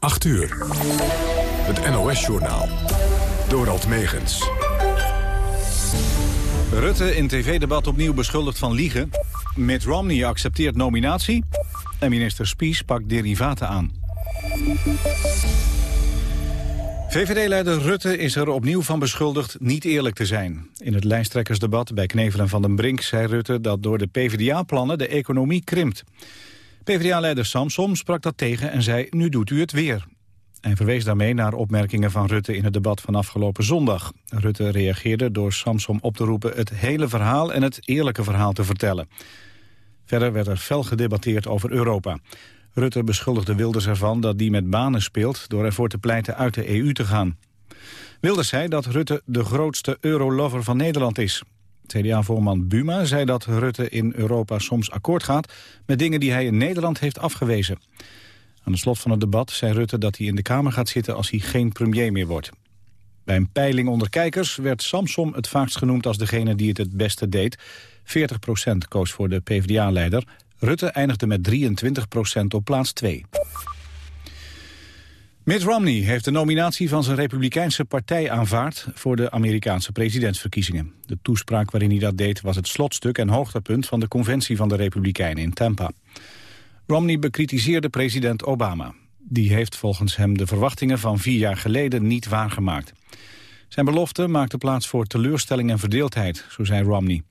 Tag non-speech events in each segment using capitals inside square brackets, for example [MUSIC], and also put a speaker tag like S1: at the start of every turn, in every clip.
S1: 8 uur. Het NOS-journaal. Dorald Megens.
S2: Rutte in tv-debat opnieuw beschuldigd van liegen. Mitt Romney accepteert nominatie. En minister Spies pakt derivaten aan. VVD-leider Rutte is er opnieuw van beschuldigd niet eerlijk te zijn. In het lijsttrekkersdebat bij Knevel en Van den Brink zei Rutte dat door de PvdA-plannen de economie krimpt. PvdA-leider Samsom sprak dat tegen en zei nu doet u het weer. En verwees daarmee naar opmerkingen van Rutte in het debat van afgelopen zondag. Rutte reageerde door Samsom op te roepen het hele verhaal en het eerlijke verhaal te vertellen. Verder werd er fel gedebatteerd over Europa. Rutte beschuldigde Wilders ervan dat die met banen speelt... door ervoor te pleiten uit de EU te gaan. Wilders zei dat Rutte de grootste eurolover van Nederland is. CDA-voorman Buma zei dat Rutte in Europa soms akkoord gaat... met dingen die hij in Nederland heeft afgewezen. Aan het slot van het debat zei Rutte dat hij in de Kamer gaat zitten... als hij geen premier meer wordt. Bij een peiling onder kijkers werd Samsom het vaakst genoemd als degene die het het beste deed. 40% koos voor de PvdA-leider. Rutte eindigde met 23% op plaats 2. Mitt Romney heeft de nominatie van zijn republikeinse partij aanvaard voor de Amerikaanse presidentsverkiezingen. De toespraak waarin hij dat deed was het slotstuk en hoogtepunt van de conventie van de Republikeinen in Tampa. Romney bekritiseerde president Obama. Die heeft volgens hem de verwachtingen van vier jaar geleden niet waargemaakt. Zijn belofte maakte plaats voor teleurstelling en verdeeldheid, zo zei Romney.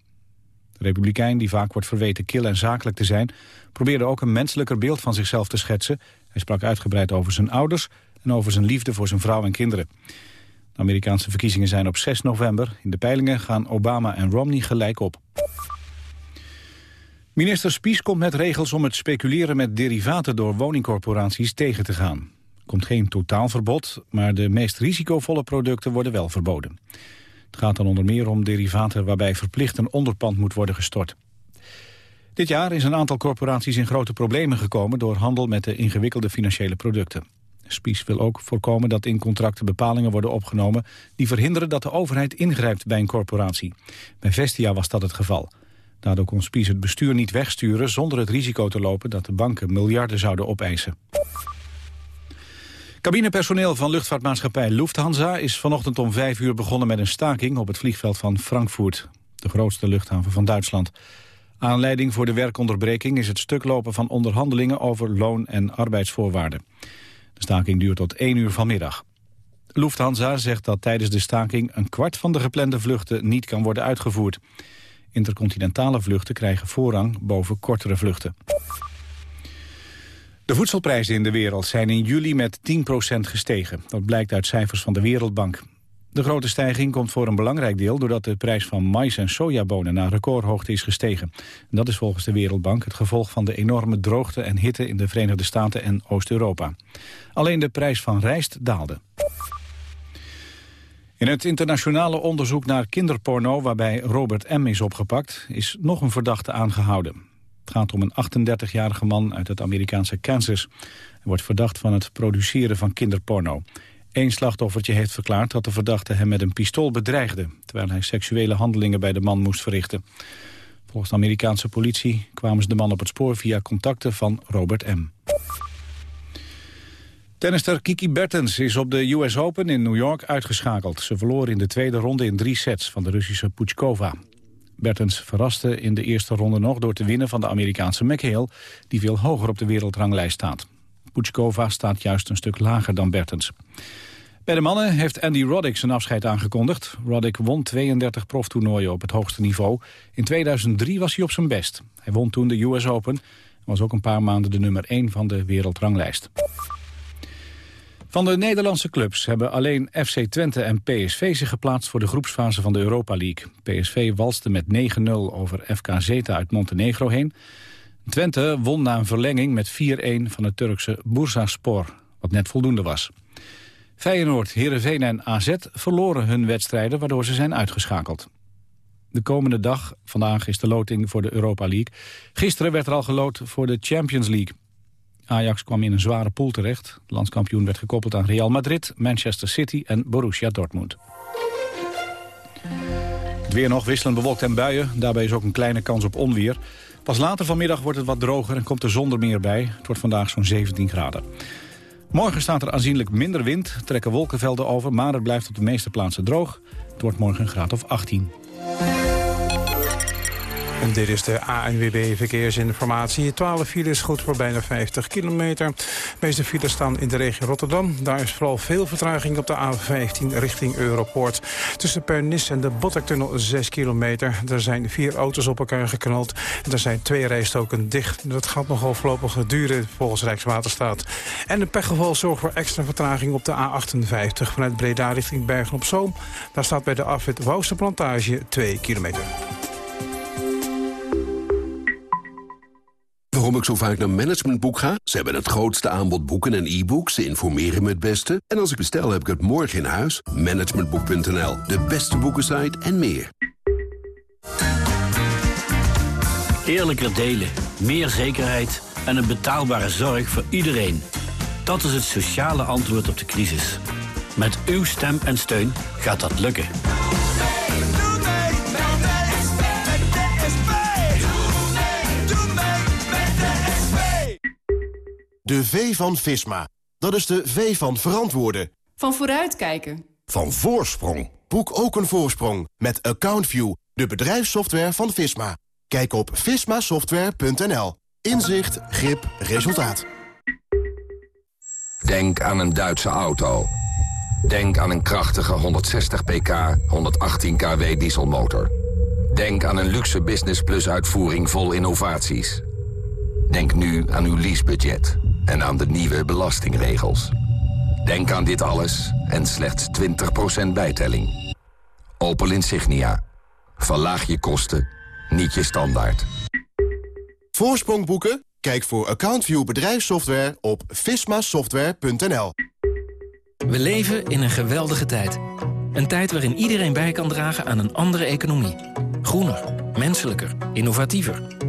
S2: De republikein, die vaak wordt verweten kil en zakelijk te zijn... probeerde ook een menselijker beeld van zichzelf te schetsen. Hij sprak uitgebreid over zijn ouders en over zijn liefde voor zijn vrouw en kinderen. De Amerikaanse verkiezingen zijn op 6 november. In de peilingen gaan Obama en Romney gelijk op. Minister Spies komt met regels om het speculeren met derivaten door woningcorporaties tegen te gaan. Er komt geen totaalverbod, maar de meest risicovolle producten worden wel verboden. Het gaat dan onder meer om derivaten waarbij verplicht een onderpand moet worden gestort. Dit jaar is een aantal corporaties in grote problemen gekomen... door handel met de ingewikkelde financiële producten. Spies wil ook voorkomen dat in contracten bepalingen worden opgenomen... die verhinderen dat de overheid ingrijpt bij een corporatie. Bij Vestia was dat het geval. Daardoor kon Spies het bestuur niet wegsturen zonder het risico te lopen... dat de banken miljarden zouden opeisen. Cabinepersoneel van luchtvaartmaatschappij Lufthansa is vanochtend om vijf uur begonnen met een staking op het vliegveld van Frankfurt, de grootste luchthaven van Duitsland. Aanleiding voor de werkonderbreking is het stuklopen van onderhandelingen over loon- en arbeidsvoorwaarden. De staking duurt tot één uur vanmiddag. Lufthansa zegt dat tijdens de staking een kwart van de geplande vluchten niet kan worden uitgevoerd. Intercontinentale vluchten krijgen voorrang boven kortere vluchten. De voedselprijzen in de wereld zijn in juli met 10% gestegen. Dat blijkt uit cijfers van de Wereldbank. De grote stijging komt voor een belangrijk deel... doordat de prijs van mais en sojabonen naar recordhoogte is gestegen. En dat is volgens de Wereldbank het gevolg van de enorme droogte en hitte... in de Verenigde Staten en Oost-Europa. Alleen de prijs van rijst daalde. In het internationale onderzoek naar kinderporno... waarbij Robert M. is opgepakt, is nog een verdachte aangehouden. Het gaat om een 38-jarige man uit het Amerikaanse Kansas. Hij wordt verdacht van het produceren van kinderporno. Eén slachtoffertje heeft verklaard dat de verdachte hem met een pistool bedreigde... terwijl hij seksuele handelingen bij de man moest verrichten. Volgens de Amerikaanse politie kwamen ze de man op het spoor via contacten van Robert M. Tennister Kiki Bertens is op de US Open in New York uitgeschakeld. Ze verloor in de tweede ronde in drie sets van de Russische Puchkova. Bertens verraste in de eerste ronde nog door te winnen van de Amerikaanse McHale... die veel hoger op de wereldranglijst staat. Puchkova staat juist een stuk lager dan Bertens. Bij de mannen heeft Andy Roddick zijn afscheid aangekondigd. Roddick won 32 proftoernooien op het hoogste niveau. In 2003 was hij op zijn best. Hij won toen de US Open en was ook een paar maanden de nummer 1 van de wereldranglijst. Van de Nederlandse clubs hebben alleen FC Twente en PSV zich geplaatst voor de groepsfase van de Europa League. PSV walste met 9-0 over FK Zeta uit Montenegro heen. Twente won na een verlenging met 4-1 van het Turkse Bursaspor, wat net voldoende was. Feyenoord, Heerenveen en AZ verloren hun wedstrijden waardoor ze zijn uitgeschakeld. De komende dag, vandaag is de loting voor de Europa League. Gisteren werd er al geloot voor de Champions League. Ajax kwam in een zware pool terecht. De landskampioen werd gekoppeld aan Real Madrid, Manchester City en Borussia Dortmund. Het weer nog wisselend bewolkt en buien. Daarbij is ook een kleine kans op onweer. Pas later vanmiddag wordt het wat droger en komt er meer bij. Het wordt vandaag zo'n 17 graden. Morgen staat er aanzienlijk minder wind, trekken wolkenvelden over... maar het blijft op de meeste plaatsen droog. Het wordt morgen een graad of 18.
S3: En dit is de ANWB Verkeersinformatie. 12 files, goed voor bijna 50 kilometer. De meeste files staan in de regio Rotterdam. Daar is vooral veel vertraging op de A15 richting Europoort. Tussen Pernis en de Botlektunnel 6 kilometer. Er zijn vier auto's op elkaar geknald. En er zijn twee rijstoken dicht. Dat gaat nogal voorlopig duren volgens Rijkswaterstaat. En een pechgeval zorgt voor extra vertraging op de A58... vanuit Breda richting Bergen-op-Zoom. Daar staat bij de afwit Wouwse Plantage 2 kilometer.
S4: Waarom ik zo vaak naar Managementboek ga? Ze hebben het grootste aanbod boeken en e-books. Ze informeren me het beste. En als ik bestel, heb ik het morgen in huis. Managementboek.nl, de beste boekensite en meer.
S5: Eerlijker delen, meer zekerheid en een betaalbare zorg voor iedereen. Dat is het sociale antwoord op de crisis. Met uw stem en steun gaat dat lukken.
S6: De V van Visma. Dat is de V van verantwoorden.
S7: Van vooruitkijken.
S6: Van voorsprong. Boek ook een voorsprong met AccountView, de bedrijfssoftware van Visma. Kijk op vismasoftware.nl. Inzicht, grip, resultaat.
S8: Denk aan een Duitse auto. Denk aan een krachtige 160 pk, 118 kW dieselmotor. Denk aan een luxe Business Plus uitvoering vol innovaties. Denk nu aan uw leasebudget en aan de nieuwe belastingregels. Denk aan dit alles en slechts 20% bijtelling. Opel Insignia. Verlaag je kosten, niet je standaard.
S6: Voorsprong boeken? Kijk voor AccountView bedrijfssoftware op vismasoftware.nl.
S9: We leven in een geweldige tijd. Een tijd waarin iedereen bij kan dragen aan een andere economie. Groener, menselijker, innovatiever.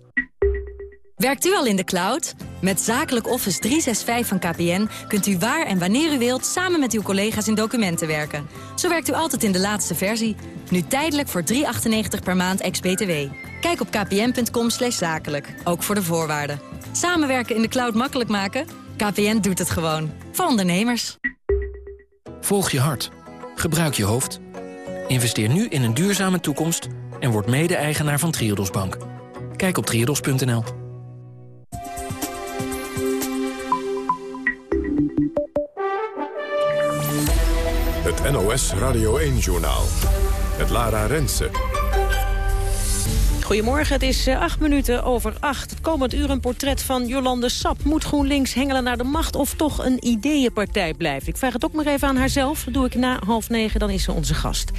S10: Werkt u al in de cloud? Met Zakelijk Office 365 van KPN kunt u waar en wanneer u wilt... samen met uw collega's in documenten werken. Zo werkt u altijd in de laatste versie. Nu tijdelijk voor 3,98 per maand ex-BTW. Kijk op kpn.com zakelijk, ook voor de voorwaarden. Samenwerken in de cloud makkelijk maken? KPN doet het gewoon. Voor ondernemers.
S9: Volg je hart. Gebruik je hoofd. Investeer nu in een duurzame toekomst... en word mede-eigenaar van Triodos Bank. Kijk op triodos.nl.
S11: NOS Radio 1-journaal. Het Lara Rensen.
S12: Goedemorgen, het is uh, acht minuten over acht. Het komend uur een portret van Jolande Sap. Moet GroenLinks hengelen naar de macht of toch een ideeënpartij blijven? Ik vraag het ook maar even aan haarzelf. Dat doe ik na half negen, dan is ze onze gast.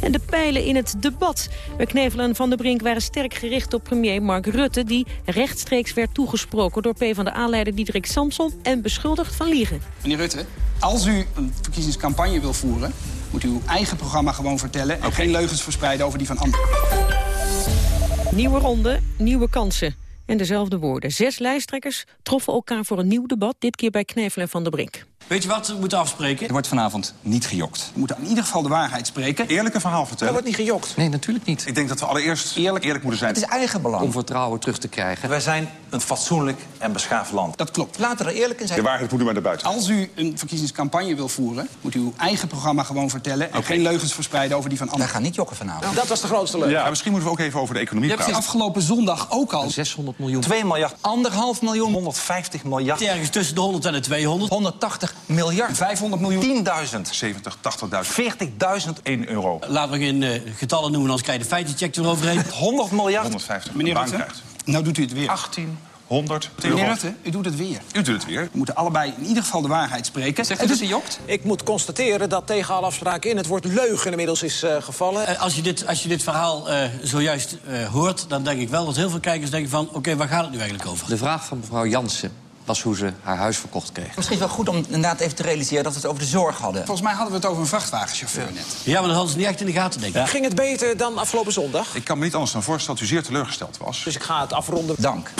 S12: En de pijlen in het debat bij Knevelen Van de Brink... waren sterk gericht op premier Mark Rutte... die rechtstreeks werd toegesproken door PvdA-leider Diederik Samson... en beschuldigd van liegen.
S13: Meneer Rutte, als u een verkiezingscampagne wil voeren... moet u uw eigen programma gewoon vertellen... en geen leugens verspreiden over die van anderen.
S12: Nieuwe ronde, nieuwe kansen. En dezelfde woorden. Zes lijsttrekkers troffen elkaar voor een nieuw debat. Dit keer bij Knevelen van der Brink.
S13: Weet je wat we moeten afspreken?
S14: Er wordt vanavond niet gejokt.
S13: We moeten in ieder geval de waarheid spreken.
S14: Eerlijke verhaal vertellen.
S13: Er wordt niet gejokt.
S14: Nee, natuurlijk niet. Ik denk dat we allereerst eerlijk, eerlijk moeten zijn.
S15: Het is eigen belang.
S14: Om vertrouwen terug te krijgen.
S15: Wij zijn een fatsoenlijk en beschaafd land.
S13: Dat klopt.
S15: Laten we er eerlijk in zijn.
S14: De waarheid moet u maar naar buiten.
S13: Als u een verkiezingscampagne wil voeren... moet u uw eigen programma gewoon vertellen... en geen leugens verspreiden over die van anderen.
S15: Wij gaan niet jokken vanavond.
S13: Dat was de grootste leugen.
S14: Ja, misschien moeten we ook even over de economie
S13: Je hebt
S14: praten.
S13: afgelopen zondag ook al...
S15: 600 miljoen. 2 miljard. Anderhalf miljoen. 150 miljard.
S5: Ergens tussen de 100 en de 200.
S15: 180 miljard.
S13: 500 miljoen.
S15: 10.000.
S14: 70, 80.000.
S15: 40.000.
S14: 1 euro.
S5: Laten we geen uh, getallen noemen, anders krijg je de feitencheck eroverheen.
S15: 100 miljard.
S14: 150
S13: Meneer Rutte, nou doet u het weer.
S14: 18, 100,
S13: Meneer Rutte, u doet het weer.
S14: U doet het weer.
S13: We moeten allebei in ieder geval de waarheid spreken.
S15: Zegt u dat ze jokt?
S16: Ik moet constateren dat tegen alle afspraken in het woord leugen inmiddels is uh, gevallen.
S5: Uh, als, je dit, als je dit verhaal uh, zojuist hoort, dan denk ik wel dat heel veel kijkers denken van... oké, okay, waar gaat het nu eigenlijk over?
S17: De vraag van mevrouw Jansen was hoe ze haar huis verkocht kreeg.
S15: Misschien wel goed om inderdaad even te realiseren dat we het over de zorg hadden.
S13: Volgens mij hadden we het over een vrachtwagenchauffeur
S5: ja.
S13: net.
S5: Ja, maar dat hadden ze niet echt in de gaten, denk ik.
S16: Ja. Ging het beter dan afgelopen zondag?
S14: Ik kan me niet anders dan voorstellen dat u zeer teleurgesteld was.
S16: Dus ik ga het afronden.
S15: Dank.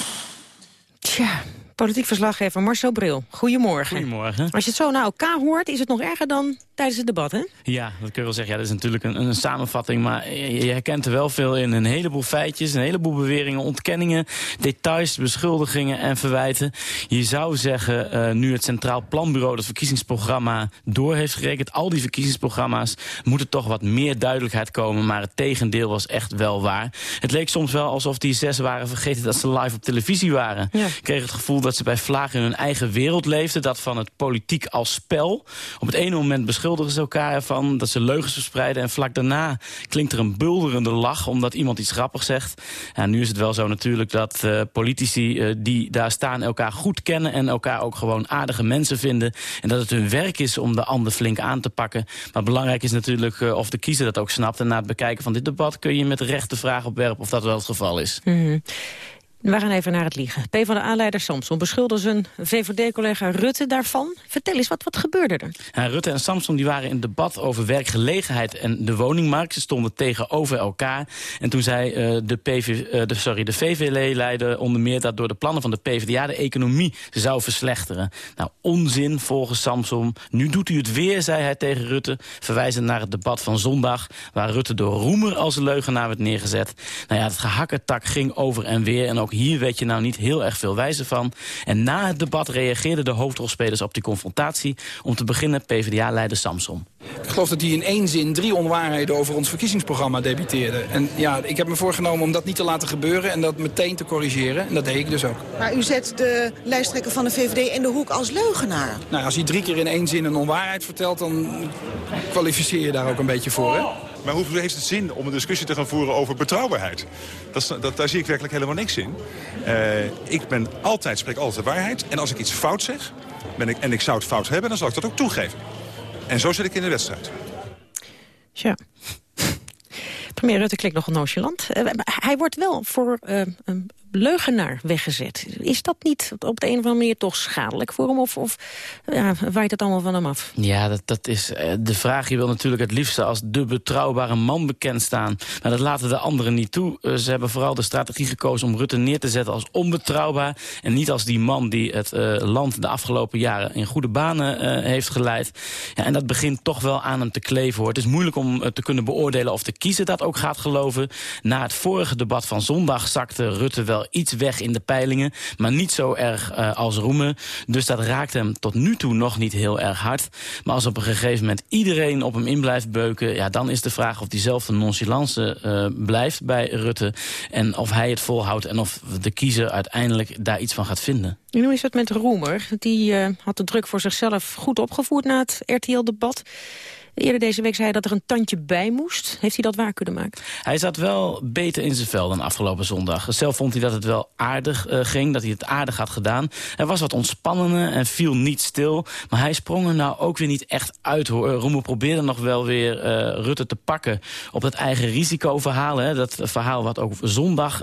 S12: Tja, Politiek verslaggever Marcel Bril, goedemorgen.
S18: Goedemorgen.
S12: Als je het zo naar elkaar hoort, is het nog erger dan tijdens het debat, hè?
S18: Ja, dat kun je wel zeggen. Ja, dat is natuurlijk een, een samenvatting, maar je, je herkent er wel veel in. Een heleboel feitjes, een heleboel beweringen, ontkenningen, details, beschuldigingen en verwijten. Je zou zeggen, uh, nu het Centraal Planbureau het verkiezingsprogramma door heeft gerekend, al die verkiezingsprogramma's, moet er toch wat meer duidelijkheid komen, maar het tegendeel was echt wel waar. Het leek soms wel alsof die zes waren vergeten dat ze live op televisie waren. Ja. Ik kreeg het gevoel dat ze bij Vlaag in hun eigen wereld leefden, dat van het politiek als spel. Op het ene moment beschuldigen ze elkaar ervan dat ze leugens verspreiden en vlak daarna klinkt er een bulderende lach omdat iemand iets grappigs zegt. Ja, nu is het wel zo natuurlijk dat uh, politici uh, die daar staan elkaar goed kennen en elkaar ook gewoon aardige mensen vinden en dat het hun werk is om de ander flink aan te pakken. Maar belangrijk is natuurlijk uh, of de kiezer dat ook snapt en na het bekijken van dit debat kun je met recht de vraag opwerpen of dat wel het geval is.
S12: -hmm. We gaan even naar het liegen. P van de aanleider Samson beschuldigde zijn VVD-collega Rutte daarvan. Vertel eens, wat, wat gebeurde er?
S18: Rutte en Samson die waren in debat over werkgelegenheid en de woningmarkt. Ze stonden tegenover elkaar. En toen zei de, PV, uh, de, sorry, de VVD-leider onder meer dat door de plannen van de PvdA de economie zou verslechteren. Nou, onzin volgens Samson. Nu doet u het weer, zei hij tegen Rutte, verwijzend naar het debat van zondag, waar Rutte door Roemer als leugenaar werd neergezet. Nou ja, het gehakketak ging over en weer en ook hier weet je nou niet heel erg veel wijzer van. En na het debat reageerden de hoofdrolspelers op die confrontatie. Om te beginnen PvdA-leider Samson.
S19: Ik geloof dat hij in één zin drie onwaarheden over ons verkiezingsprogramma debiteerde. En ja, ik heb me voorgenomen om dat niet te laten gebeuren en dat meteen te corrigeren. En dat deed ik dus ook.
S20: Maar u zet de lijsttrekker van de VVD in de hoek als leugenaar.
S19: Nou, als hij drie keer in één zin een onwaarheid vertelt, dan kwalificeer je daar ook een beetje voor, hè?
S14: Maar hoe heeft het zin om een discussie te gaan voeren over betrouwbaarheid? Dat, dat, daar zie ik werkelijk helemaal niks in. Uh, ik ben altijd, spreek altijd de waarheid. En als ik iets fout zeg ben ik, en ik zou het fout hebben, dan zal ik dat ook toegeven. En zo zit ik in de wedstrijd.
S12: Tja. Premier Rutte klinkt nogal nonchalant. Uh, hij wordt wel voor een leugenaar weggezet. Is dat niet op de een of andere manier toch schadelijk voor hem? Of, of ja, waait het allemaal van hem af?
S18: Ja, dat, dat is uh, de vraag. Je wil natuurlijk het liefste als de betrouwbare man bekend staan. Maar dat laten de anderen niet toe. Uh, ze hebben vooral de strategie gekozen om Rutte neer te zetten als onbetrouwbaar. En niet als die man die het uh, land de afgelopen jaren in goede banen heeft geleid. Ja, en dat begint toch wel aan hem te kleven. Hoor. Het is moeilijk om te kunnen beoordelen of de kiezer dat ook gaat geloven. Na het vorige debat van zondag zakte Rutte wel iets weg in de peilingen, maar niet zo erg uh, als Roemen. Dus dat raakt hem tot nu toe nog niet heel erg hard. Maar als op een gegeven moment iedereen op hem in blijft beuken... Ja, dan is de vraag of diezelfde nonchalance uh, blijft bij Rutte... en of hij het volhoudt en of de kiezer uiteindelijk daar iets van gaat vinden.
S12: En hoe is het met Roemer? Die uh, had de druk voor zichzelf goed opgevoerd na het RTL-debat. Eerder deze week zei hij dat er een tandje bij moest. Heeft hij dat waar kunnen maken?
S18: Hij zat wel beter in zijn vel dan afgelopen zondag. Zelf vond hij dat het wel aardig uh, ging, dat hij het aardig had gedaan. Hij was wat ontspannender en viel niet stil. Maar hij sprong er nou ook weer niet echt uit. Hoor. Roemer probeerde nog wel weer uh, Rutte te pakken op dat eigen risicoverhaal. Hè, dat verhaal wat ook zondag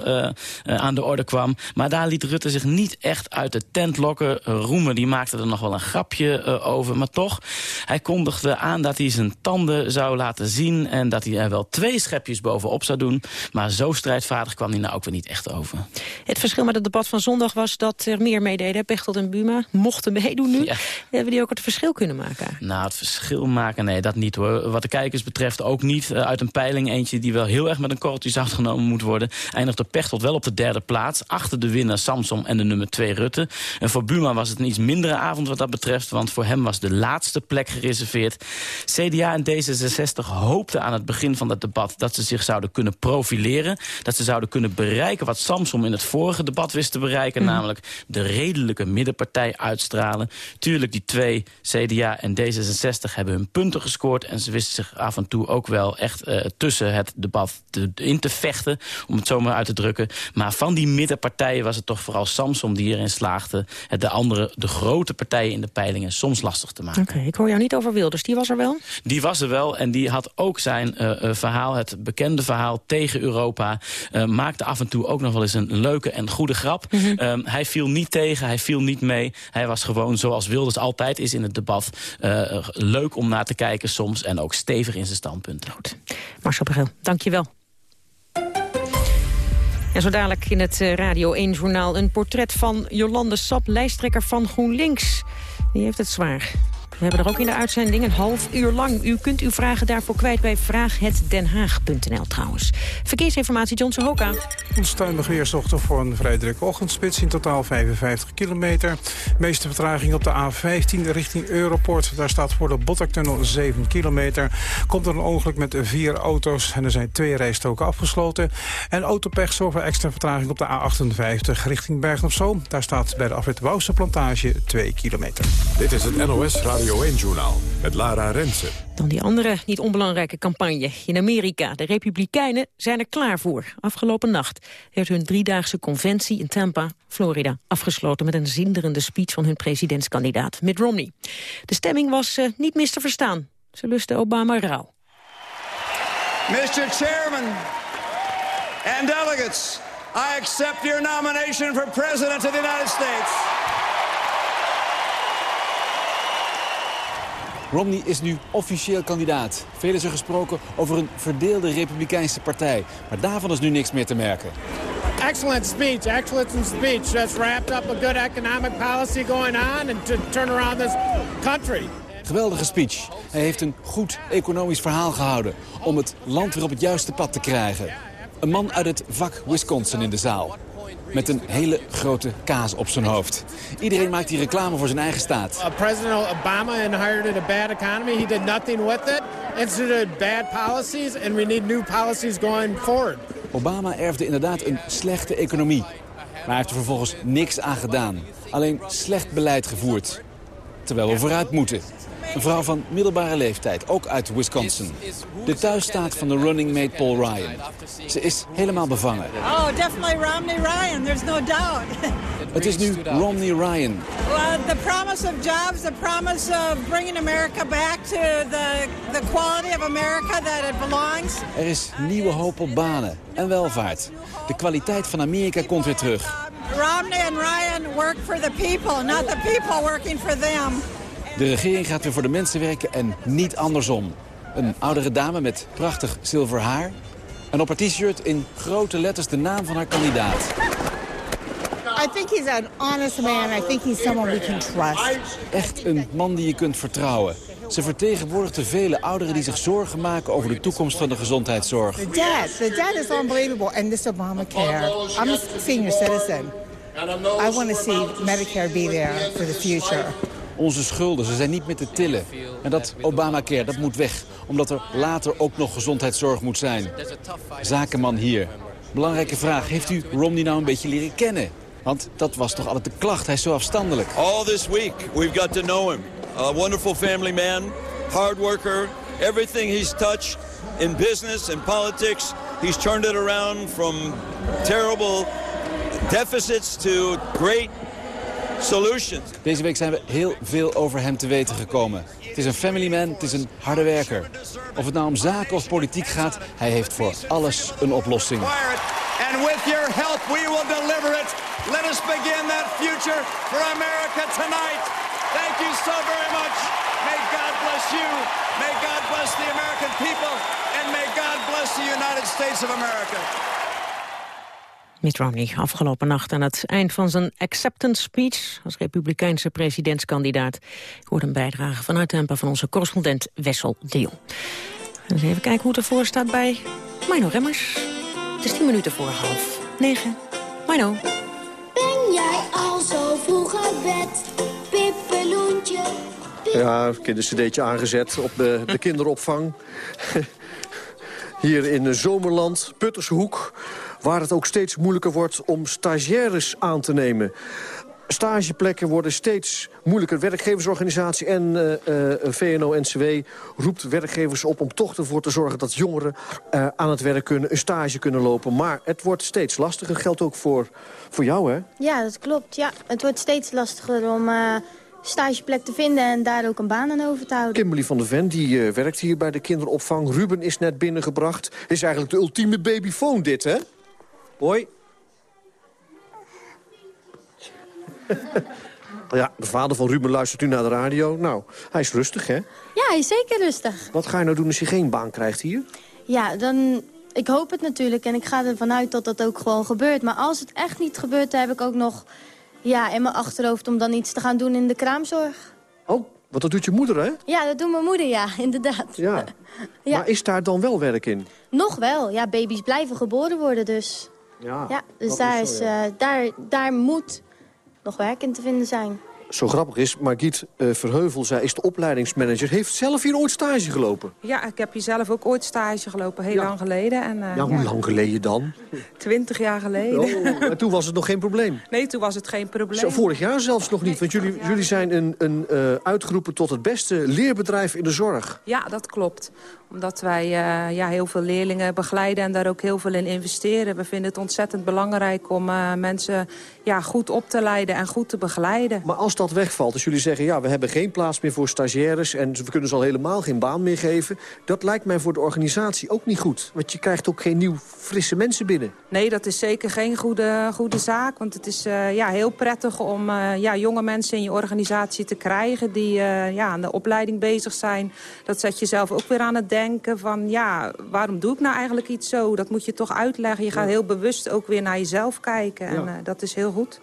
S18: aan de orde kwam. Maar daar liet Rutte zich niet echt uit de tent lokken. Roemer die maakte er nog wel een grapje over. Maar toch, hij kondigde aan dat hij zijn zijn tanden zou laten zien... en dat hij er wel twee schepjes bovenop zou doen. Maar zo strijdvaardig kwam hij nou ook weer niet echt over.
S12: Het verschil met het debat van zondag was dat er meer meededen. Pechtold en Buma mochten meedoen nu. Ja. Hebben die ook het verschil kunnen maken?
S18: Nou, het verschil maken, nee, dat niet hoor. Wat de kijkers betreft ook niet. Uh, uit een peiling eentje die wel heel erg met een korreltje zout genomen moet worden. Eindigde Pechtold wel op de derde plaats. Achter de winnaar Samsom en de nummer twee Rutte. En voor Buma was het een iets mindere avond wat dat betreft. Want voor hem was de laatste plek gereserveerd. CDA en D66 hoopten aan het begin van het debat... dat ze zich zouden kunnen profileren. Dat ze zouden kunnen bereiken wat Samsom in het vorige debat wist te bereiken. Mm. Namelijk de redelijke middenpartij uitstralen. Tuurlijk, die twee, CDA en D66, hebben hun punten gescoord. En ze wisten zich af en toe ook wel echt uh, tussen het debat te, in te vechten. Om het zomaar uit te drukken. Maar van die middenpartijen was het toch vooral Samsom die erin slaagde... de andere, de grote partijen in de peilingen soms lastig te maken.
S12: Oké, okay, ik hoor jou niet over Wilders. Die was er wel?
S18: Die was er wel en die had ook zijn uh, uh, verhaal, het bekende verhaal tegen Europa. Uh, maakte af en toe ook nog wel eens een leuke en goede grap. Mm -hmm. um, hij viel niet tegen, hij viel niet mee. Hij was gewoon zoals Wilders altijd is in het debat. leuk om naar te kijken soms en ook stevig in zijn standpunten.
S12: Goed. Marcel Bril, dank je wel. En zo dadelijk in het eh, Radio 1-journaal een portret van Jolande Sap, lijsttrekker van GroenLinks. Die heeft het zwaar. We hebben er ook in de uitzending een half uur lang. U kunt uw vragen daarvoor kwijt bij vraaghetdenhaag.nl trouwens. Verkeersinformatie, Johnson Hoka.
S3: Onstuimig weersochten voor een vrij drukke ochtendspits. In totaal 55 kilometer. meeste vertraging op de A15 richting Europort. Daar staat voor de Botlektunnel 7 kilometer. Komt er een ongeluk met vier auto's. En er zijn twee rijstoken afgesloten. En autopech zorgt voor extra vertraging op de A58 richting Bergen op Zoom. Daar staat bij de afrit Wouwse Plantage 2 kilometer.
S1: Dit is het NOS Radio 1-journaal met Lara Rensen.
S12: Dan die andere niet onbelangrijke campagne in Amerika. De Republikeinen zijn er klaar voor. Afgelopen nacht werd hun driedaagse conventie in Tampa, Florida, afgesloten met een zinderende speech van hun presidentskandidaat Mitt Romney. De stemming was uh, niet mis te verstaan. Ze lusten Obama rauw.
S21: Mr. Chairman and delegates, I accept your nomination for President of the United States.
S22: Romney is nu officieel kandidaat. Velen zijn gesproken over een verdeelde republikeinse partij. Maar daarvan is nu niks meer te merken.
S23: Excellent speech, excellent speech. Just wrapped up a good economic policy going on and to turn around this country.
S22: Geweldige speech. Hij heeft een goed economisch verhaal gehouden om het land weer op het juiste pad te krijgen. Een man uit het vak Wisconsin in de zaal met een hele grote kaas op zijn hoofd. Iedereen maakt hier reclame voor zijn eigen staat.
S23: Uh, President Obama inherited a bad economy. He did nothing with it. Instituted bad policies and we need new policies going forward.
S22: Obama erfde inderdaad een slechte economie. Maar hij heeft er vervolgens niks aan gedaan. Alleen slecht beleid gevoerd. Terwijl we vooruit moeten. Een vrouw van middelbare leeftijd, ook uit Wisconsin. De thuisstaat van de running mate Paul Ryan. Ze is helemaal bevangen.
S24: Oh, definitely Romney Ryan, there's no doubt. [LAUGHS]
S22: Het is nu Romney Ryan.
S24: Well, the promise of jobs, the promise of bringing America back to the, the quality of America that it belongs.
S22: Er is nieuwe hoop op banen en welvaart. De kwaliteit van Amerika komt weer terug.
S24: Romney and Ryan work for the people, not the people working for them.
S22: De regering gaat weer voor de mensen werken en niet andersom. Een oudere dame met prachtig zilver haar. En op haar t-shirt in grote letters de naam van haar kandidaat.
S20: I think he's an honest man. I think he's someone we can trust.
S22: Echt een man die je kunt vertrouwen. Ze vertegenwoordigt de vele ouderen die zich zorgen maken over de toekomst van de gezondheidszorg.
S20: The debt, the debt is unbelievable. And this Obamacare, I'm a senior citizen. I want to see Medicare be there for the future.
S22: Onze schulden, ze zijn niet meer te tillen. En dat Obamacare, dat moet weg. Omdat er later ook nog gezondheidszorg moet zijn. Zakenman hier. Belangrijke vraag, heeft u Romney nou een beetje leren kennen? Want dat was toch altijd de klacht, hij is zo afstandelijk.
S25: All this week we've got to know him. A wonderful family man, hard worker. Everything he's touched in business and politics, he's turned it around from terrible deficits to great solutions.
S22: Deze week zijn we heel veel over hem te weten gekomen. Het is een family man, het is een harde werker. Of het nou om zaken of politiek gaat, hij heeft voor alles een oplossing.
S21: And with your help we will deliver it. Let us begin that future for America tonight. Thank you so very much. May God bless you. May God bless the American people. And may God bless the United States of America.
S12: Mitt Romney afgelopen nacht aan het eind van zijn acceptance speech... als republikeinse presidentskandidaat. Ik hoorde een bijdrage vanuit Tampa van onze correspondent Wessel de Jong. Eens even kijken hoe het ervoor staat bij Mino Remmers. Het is tien minuten voor half negen. Mino.
S26: Ben jij al zo vroeg uit bed, pippeloentje?
S27: Ja, ik heb een cd'tje aangezet op de, de [LAUGHS] kinderopvang. [LAUGHS] Hier in Zomerland, Puttershoek waar het ook steeds moeilijker wordt om stagiaires aan te nemen. Stageplekken worden steeds moeilijker. Werkgeversorganisatie en uh, uh, VNO-NCW roept werkgevers op om toch ervoor te zorgen dat jongeren uh, aan het werk kunnen, een stage kunnen lopen. Maar het wordt steeds lastiger. Geldt ook voor, voor jou, hè?
S28: Ja, dat klopt. Ja, het wordt steeds lastiger om stageplek te vinden en daar ook een baan aan over te houden.
S27: Kimberly van der Ven, die werkt hier bij de kinderopvang. Ruben is net binnengebracht. Is eigenlijk de ultieme babyfoon dit, hè? Hoi. [LAUGHS] ja, de vader van Ruben luistert nu naar de radio. Nou, hij is rustig, hè?
S28: Ja, hij is zeker rustig.
S27: Wat ga je nou doen als je geen baan krijgt hier?
S28: Ja, dan Ik hoop het natuurlijk en ik ga ervan uit dat dat ook gewoon gebeurt. Maar als het echt niet gebeurt, dan heb ik ook nog ja, in mijn achterhoofd... om dan iets te gaan doen in de kraamzorg.
S27: Oh, want dat doet je moeder, hè?
S28: Ja, dat doet mijn moeder, ja, [LAUGHS] inderdaad.
S27: Ja. [LAUGHS]
S28: Ja.
S27: Maar is daar dan wel werk in?
S28: Nog wel. Ja, baby's blijven geboren worden dus.
S27: Ja,
S28: Ja, dus daar,
S27: is
S28: is,
S27: zo, ja.
S28: eh, daar, daar moet nog werk in te vinden zijn.
S27: Zo grappig is, Margriet eh, Verheuvel, zij is de opleidingsmanager... heeft zelf hier ooit stage gelopen.
S29: Ja, ik heb hier zelf ook ooit stage gelopen, heel lang geleden. En, eh,
S27: ja, hoe lang geleden dan?
S29: Twintig jaar geleden.
S27: Oh, maar toen was het nog geen probleem. [LAUGHS]
S29: Nee, toen was het geen probleem.
S27: Zo, vorig jaar zelfs nog niet, want jullie, jullie zijn een, een, eh, uitgeroepen tot het beste leerbedrijf in de zorg.
S29: Ja, dat klopt. Omdat wij ja, heel veel leerlingen begeleiden en daar ook heel veel in investeren. We vinden het ontzettend belangrijk om mensen ja, goed op te leiden en goed te begeleiden.
S27: Maar als dat wegvalt, als jullie zeggen... ja, we hebben geen plaats meer voor stagiaires... en we kunnen ze al helemaal geen baan meer geven... dat lijkt mij voor de organisatie ook niet goed. Want je krijgt ook geen nieuw frisse mensen binnen.
S29: Nee, dat is zeker geen goede, goede zaak. Want het is eh, ja, heel prettig om eh, ja, jonge mensen in je organisatie te krijgen... die eh, ja, aan de opleiding bezig zijn. Dat zet je zelf ook weer aan het denken van... ja, waarom doe ik nou eigenlijk iets zo? Dat moet je toch uitleggen. Je gaat heel bewust ook weer naar jezelf kijken. En
S27: Ja.
S29: dat is heel goed.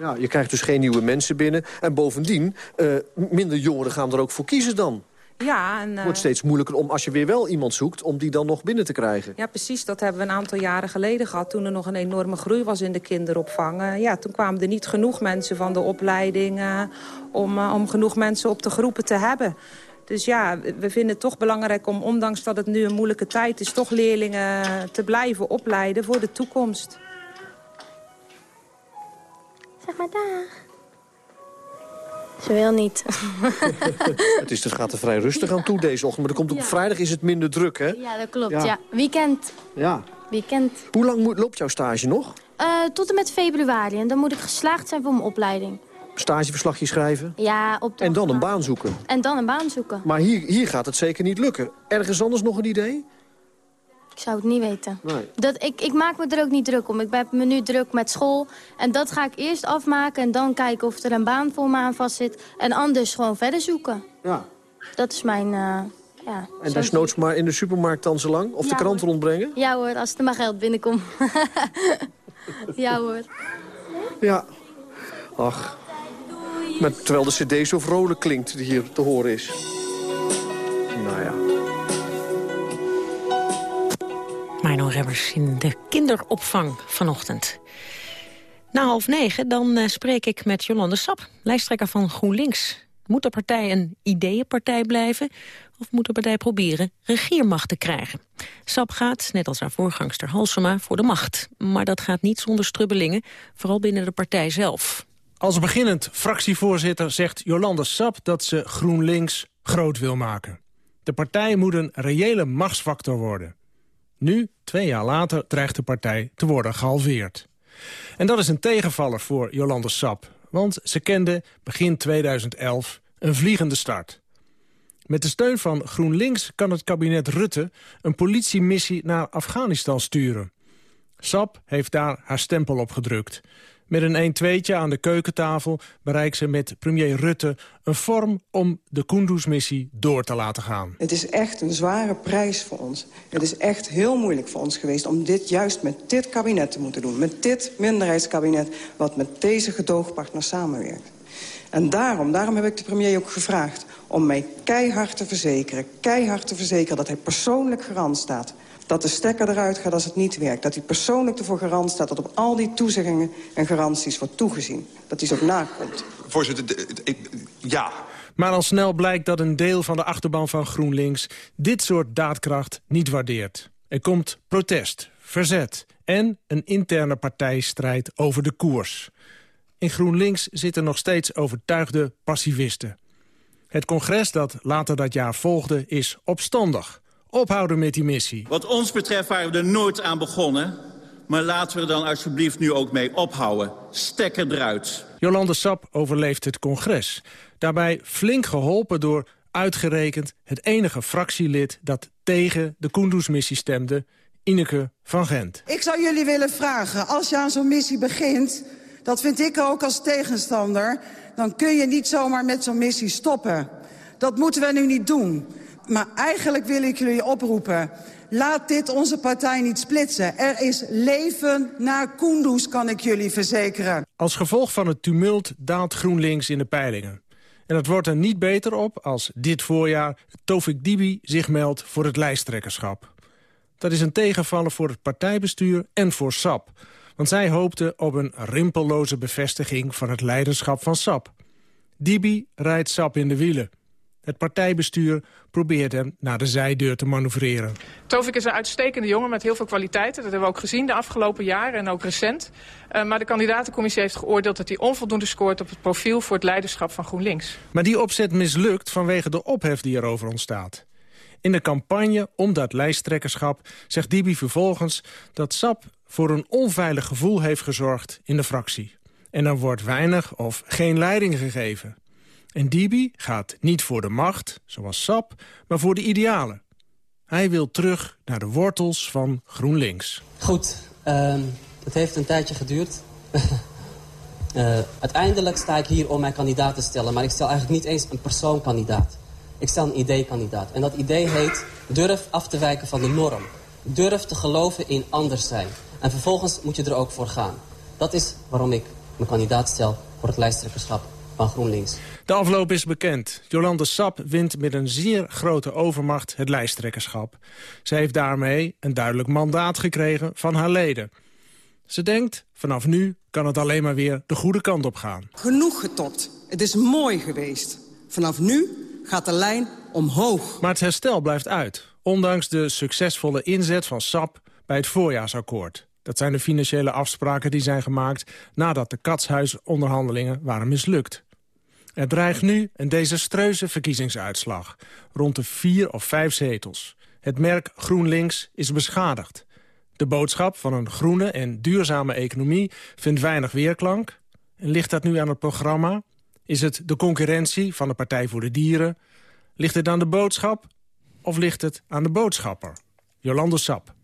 S27: Ja, je krijgt dus geen nieuwe mensen binnen. En bovendien, eh, minder jongeren gaan er ook voor kiezen dan.
S29: Ja, en,
S27: Het
S29: eh,
S27: wordt steeds moeilijker om, als je weer wel iemand zoekt... om die dan nog binnen te krijgen.
S29: Ja, precies. Dat hebben we een aantal jaren geleden gehad. Toen er nog een enorme groei was in de kinderopvang. Ja, toen kwamen er niet genoeg mensen van de opleiding... om, eh, om genoeg mensen op de groepen te hebben. Dus ja, we vinden het toch belangrijk om, ondanks dat het nu een moeilijke tijd is... toch leerlingen te blijven opleiden voor de toekomst.
S28: Zeg maar dag. Ze wil niet. [LAUGHS]
S27: het, is, het gaat er vrij rustig aan toe deze ochtend. Maar er komt op vrijdag is het minder druk, hè?
S28: Ja, dat klopt.
S27: Ja.
S28: Ja. Weekend.
S27: Ja.
S28: Weekend.
S27: Hoe lang moet, loopt jouw stage nog?
S28: Eh, tot en met februari. En dan moet ik geslaagd zijn voor mijn opleiding.
S27: Stageverslagje schrijven?
S28: Ja, op
S27: En dan een baan zoeken.
S28: En dan een baan zoeken.
S27: Maar hier, hier gaat het zeker niet lukken. Ergens anders nog een idee?
S28: Ik zou het niet weten.
S27: Nee.
S28: Dat, ik, ik maak me er ook niet druk om. Ik heb me nu druk met school. En dat ga ik eerst afmaken. En dan kijken of er een baan voor me aan vast zit. En anders gewoon verder zoeken.
S27: Ja.
S28: Dat is mijn... eh, ja,
S27: En desnoods maar in de supermarkt dan zo lang? Of de krant rondbrengen?
S28: Ja hoor, als er maar geld binnenkomt. [LAUGHS] ja hoor.
S27: Ja. Ach. Maar terwijl de cd zo vrolijk klinkt die hier te horen is. Nou ja.
S12: In de kinderopvang vanochtend. Na half negen dan eh, spreek ik met Jolande Sap, lijsttrekker van GroenLinks. Moet de partij een ideeënpartij blijven of moet de partij proberen regiermacht te krijgen? Sap gaat, net als haar voorgangster Halsema, voor de macht. Maar dat gaat niet zonder strubbelingen, vooral binnen de partij zelf.
S30: Als beginnend fractievoorzitter zegt Jolande Sap dat ze GroenLinks groot wil maken. De partij moet een reële machtsfactor worden. Nu, twee jaar later, dreigt de partij te worden gehalveerd. En dat is een tegenvaller voor Jolande Sap. Want ze kende begin 2011 een vliegende start. Met de steun van GroenLinks kan het kabinet Rutte... een politiemissie naar Afghanistan sturen. Sap heeft daar haar stempel op gedrukt. Met een 1-2'tje aan de keukentafel bereikt ze met premier Rutte... een vorm om de Kunduz-missie door te laten gaan.
S31: Het is echt een zware prijs voor ons. Het is echt heel moeilijk voor ons geweest om dit juist met dit kabinet te moeten doen. Met dit minderheidskabinet wat met deze gedoogpartner samenwerkt. En daarom, daarom heb ik de premier ook gevraagd om mij keihard te verzekeren... keihard te verzekeren dat hij persoonlijk garant staat... dat de stekker eruit gaat als het niet werkt. Dat hij persoonlijk ervoor garant staat dat op al die toezeggingen en garanties wordt toegezien. Dat hij ze ook nakomt.
S14: Voorzitter, ja.
S30: Maar al snel blijkt dat een deel van de achterban van GroenLinks... dit soort daadkracht niet waardeert. Er komt protest, verzet en een interne partijstrijd over de koers. In GroenLinks zitten nog steeds overtuigde passivisten. Het congres dat later dat jaar volgde is opstandig. Ophouden met die missie.
S32: Wat ons betreft waren we er nooit aan begonnen. Maar laten we er dan alsjeblieft nu ook mee ophouden. Stekker eruit.
S30: Jolande Sap overleeft het congres. Daarbij flink geholpen door uitgerekend het enige fractielid... dat tegen de Kunduz-missie stemde, Ineke van Gent.
S7: Ik zou jullie willen vragen, als je aan zo'n missie begint... dat vind ik ook als tegenstander... dan kun je niet zomaar met zo'n missie stoppen. Dat moeten we nu niet doen. Maar eigenlijk wil ik jullie oproepen... Laat dit onze partij niet splitsen. Er is leven naar Kunduz, kan ik jullie verzekeren.
S30: Als gevolg van het tumult daalt GroenLinks in de peilingen. En het wordt er niet beter op als dit voorjaar Tofik Dibi zich meldt voor het lijsttrekkerschap. Dat is een tegenvaller voor het partijbestuur en voor SAP. Want zij hoopten op een rimpelloze bevestiging van het leiderschap van SAP. Dibi rijdt SAP in de wielen. Het partijbestuur probeert hem naar de zijdeur te manoeuvreren.
S33: Tovik is een uitstekende jongen met heel veel kwaliteiten. Dat hebben we ook gezien de afgelopen jaren en ook recent. Uh, maar de kandidatencommissie heeft geoordeeld dat hij onvoldoende scoort... op het profiel voor het leiderschap van GroenLinks.
S30: Maar die opzet mislukt vanwege de ophef die erover ontstaat. In de campagne om dat lijsttrekkerschap zegt Dibi vervolgens... dat SAP voor een onveilig gevoel heeft gezorgd in de fractie. En er wordt weinig of geen leiding gegeven. En Dibi gaat niet voor de macht, zoals Sap, maar voor de idealen. Hij wil terug naar de wortels van GroenLinks.
S34: Goed, het heeft een tijdje geduurd. uh, [LAUGHS] uiteindelijk sta ik hier om mijn kandidaat te stellen... maar ik stel eigenlijk niet eens een persoonkandidaat. Ik stel een idee-kandidaat. En dat idee heet durf af te wijken van de norm. Durf te geloven in anders zijn. En vervolgens moet je er ook voor gaan. Dat is waarom ik mijn kandidaat stel voor het lijsttrekkerschap van GroenLinks.
S30: De afloop is bekend. Jolande Sap wint met een zeer grote overmacht het lijsttrekkerschap. Ze heeft daarmee een duidelijk mandaat gekregen van haar leden. Ze denkt, vanaf nu kan het alleen maar weer de goede kant op gaan.
S31: Genoeg getopt. Het is mooi geweest. Vanaf nu gaat de lijn omhoog.
S30: Maar het herstel blijft uit. Ondanks de succesvolle inzet van SAP bij het voorjaarsakkoord. Dat zijn de financiële afspraken die zijn gemaakt... nadat de katshuisonderhandelingen waren mislukt. Er dreigt nu een desastreuze verkiezingsuitslag. Rond de vier of vijf zetels. Het merk GroenLinks is beschadigd. De boodschap van een groene en duurzame economie vindt weinig weerklank. En ligt dat nu aan het programma? Is het de concurrentie van de Partij voor de Dieren? Ligt het aan de boodschap of ligt het aan de boodschapper? Jolande Sap.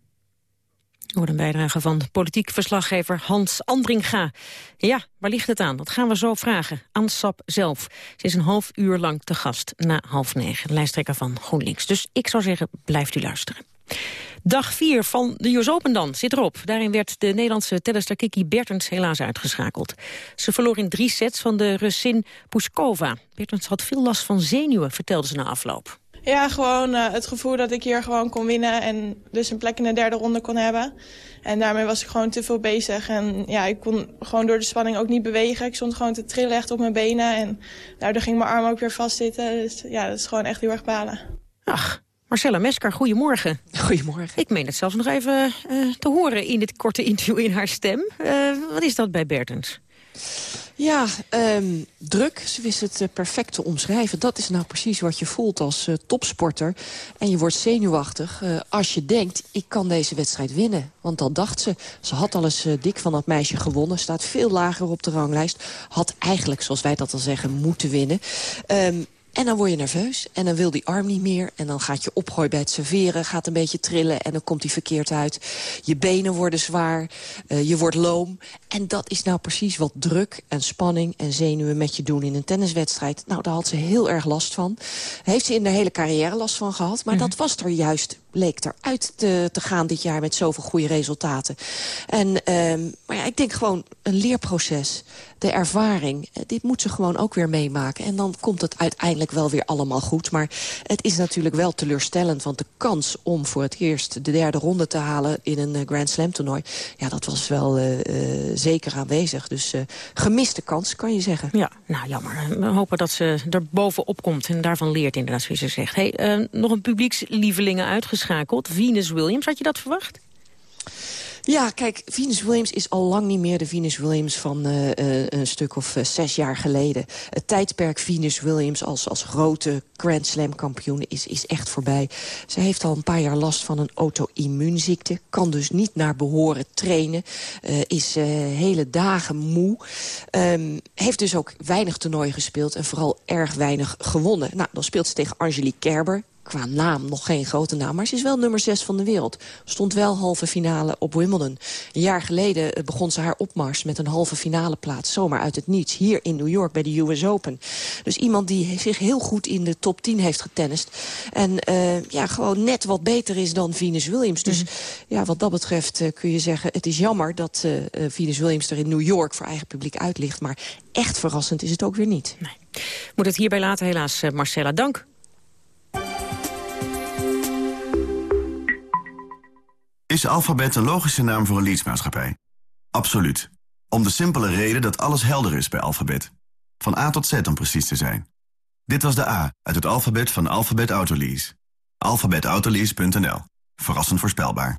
S12: Door een bijdrage van politiek verslaggever Hans Andringa. Ja, waar ligt het aan? Dat gaan we zo vragen aan Sap zelf. Ze is een half uur lang te gast na half negen. Lijsttrekker van GroenLinks. Dus ik zou zeggen, blijft u luisteren. Dag 4 van de US Open dan zit erop. Daarin werd de Nederlandse tennister Kiki Bertens helaas uitgeschakeld. Ze verloor in drie sets van de Russin Puskova. Bertens had veel last van zenuwen, vertelde ze na afloop.
S35: Ja, gewoon uh, het gevoel dat ik hier gewoon kon winnen en dus een plek in de derde ronde kon hebben. En daarmee was ik gewoon te veel bezig. En ja, ik kon gewoon door de spanning ook niet bewegen. Ik stond gewoon te trillen echt op mijn benen. En daardoor ging mijn arm ook weer vastzitten. Dus ja, dat is gewoon echt heel erg balen.
S12: Ach, Marcella Mesker, goedemorgen.
S36: Goedemorgen.
S12: Ik meen het zelfs nog even uh, te horen in dit korte interview in haar stem. Uh, wat is dat bij Bertens?
S36: Ja, um, druk. Ze wist het uh, perfect te omschrijven. Dat is nou precies wat je voelt als uh, topsporter. En je wordt zenuwachtig uh, als je denkt, ik kan deze wedstrijd winnen. Want dat dacht ze. Ze had al eens dik van dat meisje gewonnen. Staat veel lager op de ranglijst. Had eigenlijk, zoals wij dat al zeggen, moeten winnen. Um, en dan word je nerveus en dan wil die arm niet meer. En dan gaat je opgooi bij het serveren, gaat een beetje trillen... en dan komt die verkeerd uit. Je benen worden zwaar, uh, je wordt loom. En dat is nou precies wat druk en spanning en zenuwen met je doen in een tenniswedstrijd. Nou, daar had ze heel erg last van. Heeft ze in de hele carrière last van gehad. Maar mm -hmm. dat was er juist leek eruit te, te gaan dit jaar met zoveel goede resultaten. En, um, maar ja, ik denk gewoon een leerproces, de ervaring. Dit moet ze gewoon ook weer meemaken. En dan komt het uiteindelijk wel weer allemaal goed. Maar het is natuurlijk wel teleurstellend, want de kans om voor het eerst de derde ronde te halen in een Grand Slam toernooi, ja, dat was wel uh, zeker aanwezig. Dus gemiste kans, kan je zeggen.
S12: Ja, nou jammer. We hopen dat ze er bovenop komt en daarvan leert inderdaad, zoals ze zegt. Hey, nog een publiekslievelingen uitgeschreven Venus Williams, had je dat verwacht?
S36: Ja, kijk, Venus Williams is al lang niet meer de Venus Williams van uh, uh, een stuk of uh, zes jaar geleden. Het tijdperk Venus Williams als, als grote Grand Slam kampioen is, is echt voorbij. Ze heeft al een paar jaar last van een auto-immuunziekte. Kan dus niet naar behoren trainen. is hele dagen moe. Um, heeft dus ook weinig toernooien gespeeld en vooral erg weinig gewonnen. Nou, dan speelt ze tegen Angelique Kerber qua naam nog geen grote naam, maar ze is wel nummer 6 van de wereld. Stond wel halve finale op Wimbledon. Een jaar geleden eh, begon ze haar opmars met een halve finale plaats. Zomaar uit het niets, hier in New York bij de US Open. Dus iemand die zich heel goed in de top 10 heeft getennist. En uh, ja, gewoon net wat beter is dan Venus Williams. Dus mm ja, wat dat betreft uh, kun je zeggen... het is jammer dat uh, Venus Williams er in New York voor eigen publiek uit ligt. Maar echt verrassend is het ook weer niet.
S12: Nee. Moet het hierbij laten helaas, Marcella. Dank.
S37: Is Alphabet een logische naam voor een leadsmaatschappij? Absoluut. Om de simpele reden dat alles helder is bij Alphabet. Van A tot Z om precies te zijn. Dit was de A uit het alfabet van Alphabet Autolease. Alphabetautolease.nl. Verrassend voorspelbaar.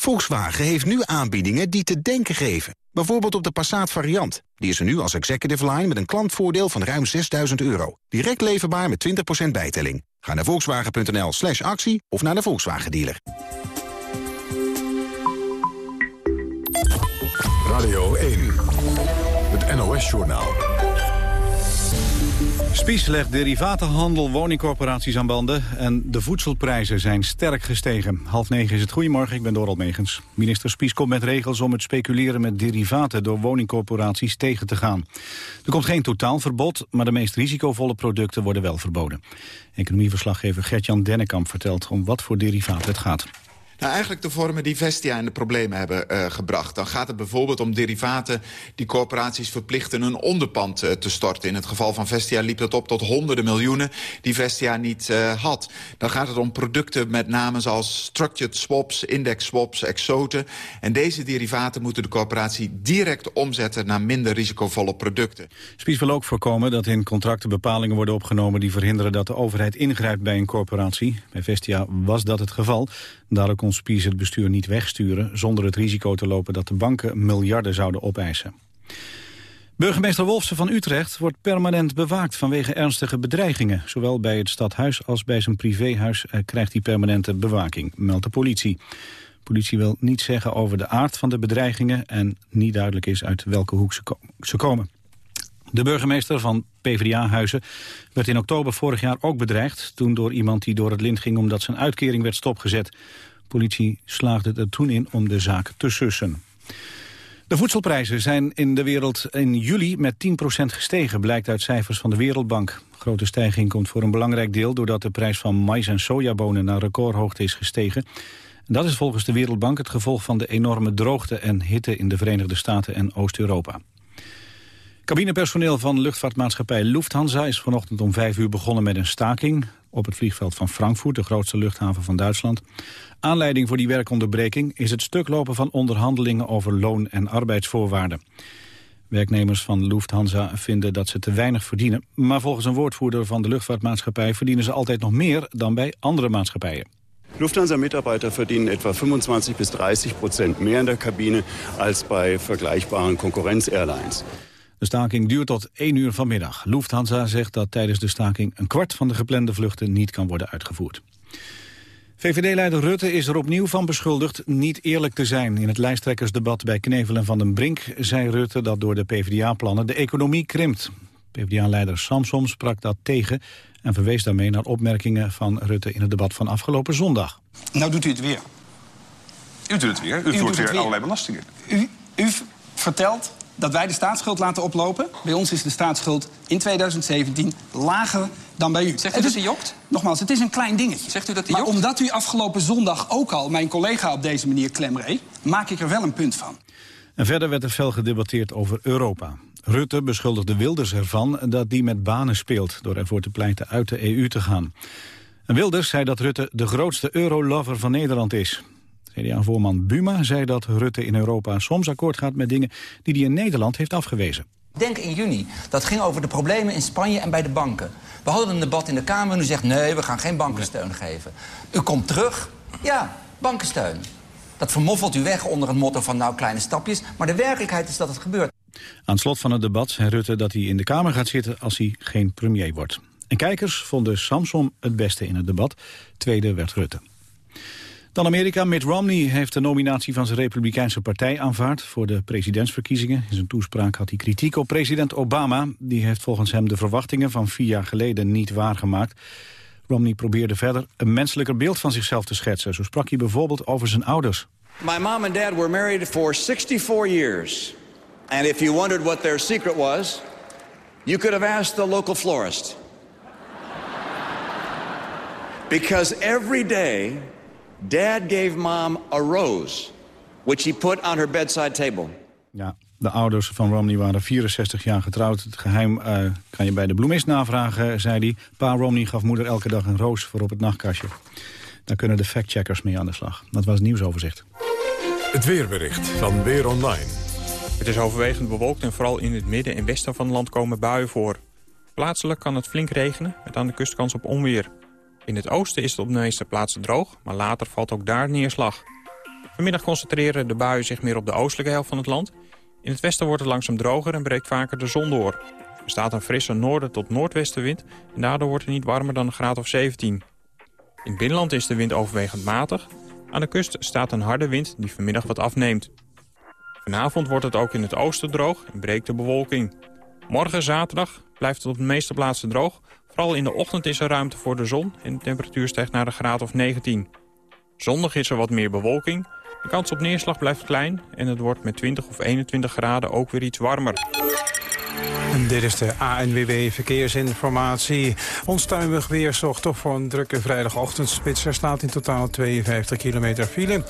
S38: Volkswagen heeft nu aanbiedingen die te denken geven. Bijvoorbeeld op de Passat variant. Die is er nu als executive line met een klantvoordeel van ruim 6000 euro. Direct leverbaar met 20% bijtelling. Ga naar volkswagen.nl slash actie of naar de Volkswagen dealer.
S11: Radio 1, het NOS-journaal.
S2: Spies legt derivatenhandel woningcorporaties aan banden... en de voedselprijzen zijn sterk gestegen. Half negen is het. Goedemorgen, ik ben Dorald Megens. Minister Spies komt met regels om het speculeren met derivaten... door woningcorporaties tegen te gaan. Er komt geen totaalverbod, maar de meest risicovolle producten worden wel verboden. Economieverslaggever Gertjan Dennekamp vertelt om wat voor derivaten het gaat.
S39: Nou, eigenlijk de vormen die Vestia in de problemen hebben uh, gebracht. Dan gaat het bijvoorbeeld om derivaten die corporaties verplichten een onderpand uh, te storten. In het geval van Vestia liep dat op tot honderden miljoenen die Vestia niet uh, had. Dan gaat het om producten met name zoals structured swaps, index swaps, exoten. En deze derivaten moeten de corporatie direct omzetten naar minder risicovolle producten.
S2: Spies wil ook voorkomen dat in contracten bepalingen worden opgenomen die verhinderen dat de overheid ingrijpt bij een corporatie. Bij Vestia was dat het geval. Daardoor Het bestuur niet wegsturen... zonder het risico te lopen dat de banken miljarden zouden opeisen. Burgemeester Wolfsen van Utrecht wordt permanent bewaakt vanwege ernstige bedreigingen. Zowel bij het stadhuis als bij zijn privéhuis eh, krijgt hij permanente bewaking, meldt de politie. De politie wil niets zeggen over de aard van de bedreigingen... en niet duidelijk is uit welke hoek ze komen. De burgemeester van PvdA-huizen werd in oktober vorig jaar ook bedreigd... toen door iemand die door het lint ging omdat zijn uitkering werd stopgezet. Politie slaagde er toen in om de zaak te sussen. De voedselprijzen zijn in de wereld in juli met 10% gestegen... blijkt uit cijfers van de Wereldbank. grote stijging komt voor een belangrijk deel... doordat de prijs van mais en sojabonen naar recordhoogte is gestegen. dat is volgens de Wereldbank het gevolg van de enorme droogte en hitte... in de Verenigde Staten en Oost-Europa. Cabinepersoneel van luchtvaartmaatschappij Lufthansa is vanochtend om vijf uur begonnen met een staking op het vliegveld van Frankfurt, de grootste luchthaven van Duitsland. Aanleiding voor die werkonderbreking is het stuklopen van onderhandelingen over loon- en arbeidsvoorwaarden. Werknemers van Lufthansa vinden dat ze te weinig verdienen, maar volgens een woordvoerder van de luchtvaartmaatschappij verdienen ze altijd nog meer dan bij andere maatschappijen.
S40: Lufthansa-Mitarbeiter verdienen etwa 25 bis 30 procent meer in der Kabine als bij vergelijkbare Konkurrenz-Airlines.
S2: De staking duurt tot 1 uur vanmiddag. Lufthansa zegt dat tijdens de staking een kwart van de geplande vluchten niet kan worden uitgevoerd. VVD-leider Rutte is er opnieuw van beschuldigd niet eerlijk te zijn. In het lijsttrekkersdebat bij Knevel en Van den Brink zei Rutte dat door de PvdA-plannen de economie krimpt. PvdA-leider Samsom sprak dat tegen en verwees daarmee naar opmerkingen van Rutte in het debat van afgelopen zondag.
S41: Nou doet u het weer.
S14: U doet het weer. U, u voert weer, weer allerlei belastingen.
S41: U, u vertelt dat wij de staatsschuld laten oplopen. Bij ons is de staatsschuld in 2017 lager dan bij u.
S14: Zegt u dat hij jokt?
S41: Nogmaals, het is een klein dingetje.
S14: Zegt u dat hij
S41: maar omdat u afgelopen zondag ook al mijn collega op deze manier klemreed... maak ik er wel een punt van.
S2: En verder werd er fel gedebatteerd over Europa. Rutte beschuldigde Wilders ervan dat die met banen speelt... door ervoor te pleiten uit de EU te gaan. En Wilders zei dat Rutte de grootste eurolover van Nederland is. CDA-voorman Buma zei dat Rutte in Europa soms akkoord gaat met dingen die hij in Nederland heeft afgewezen.
S15: Denk in juni. Dat ging over de problemen in Spanje en bij de banken. We hadden een debat in de Kamer en u zegt nee, we gaan geen bankensteun geven. U komt terug, ja, bankensteun. Dat vermoffelt u weg onder het motto van nou kleine stapjes. Maar de werkelijkheid is dat het gebeurt.
S2: Aan het slot van het debat zei Rutte dat hij in de Kamer gaat zitten als hij geen premier wordt. En kijkers vonden Samson het beste in het debat. Tweede werd Rutte. Dan Amerika. Mitt Romney heeft de nominatie van zijn Republikeinse partij aanvaard voor de presidentsverkiezingen. In zijn toespraak had hij kritiek op president Obama. Die heeft volgens hem de verwachtingen van vier jaar geleden niet waargemaakt. Romney probeerde verder een menselijker beeld van zichzelf te schetsen. Zo sprak hij bijvoorbeeld over zijn ouders.
S15: My mom and dad were married for 64 years. And if you wondered what their secret was, you could have asked the local florist. Because every day, dad gave mom a rose, which he put on her bedside table.
S2: Ja, de ouders van Romney waren 64 jaar getrouwd. Het geheim uh, kan je bij de bloemist navragen, zei hij. Pa Romney gaf moeder elke dag een roos voor op het nachtkastje. Daar kunnen de factcheckers mee aan de slag. Dat was het nieuwsoverzicht.
S11: Het weerbericht van Weer Online.
S42: Het is overwegend bewolkt en vooral in het midden en westen van het land komen buien voor. Plaatselijk kan het flink regenen, met aan de kust kans op onweer. In het oosten is het op de meeste plaatsen droog, maar later valt ook daar neerslag. Vanmiddag concentreren de buien zich meer op de oostelijke helft van het land. In het westen wordt het langzaam droger en breekt vaker de zon door. Er staat een frisse noorden tot noordwestenwind en daardoor wordt het niet warmer dan een graad of 17. In binnenland is de wind overwegend matig. Aan de kust staat een harde wind die vanmiddag wat afneemt. Vanavond wordt het ook in het oosten droog en breekt de bewolking. Morgen zaterdag blijft het op de meeste plaatsen droog. Vooral in de ochtend is er ruimte voor de zon en de temperatuur stijgt naar een graad of 19. Zondag is er wat meer bewolking. De kans op neerslag blijft klein en het wordt met 20 of 21 graden ook weer iets warmer.
S3: En dit is de ANWB Verkeersinformatie. Onstuimig weer zorgt toch voor een drukke vrijdagochtendspits. Er staat in totaal 52 kilometer file.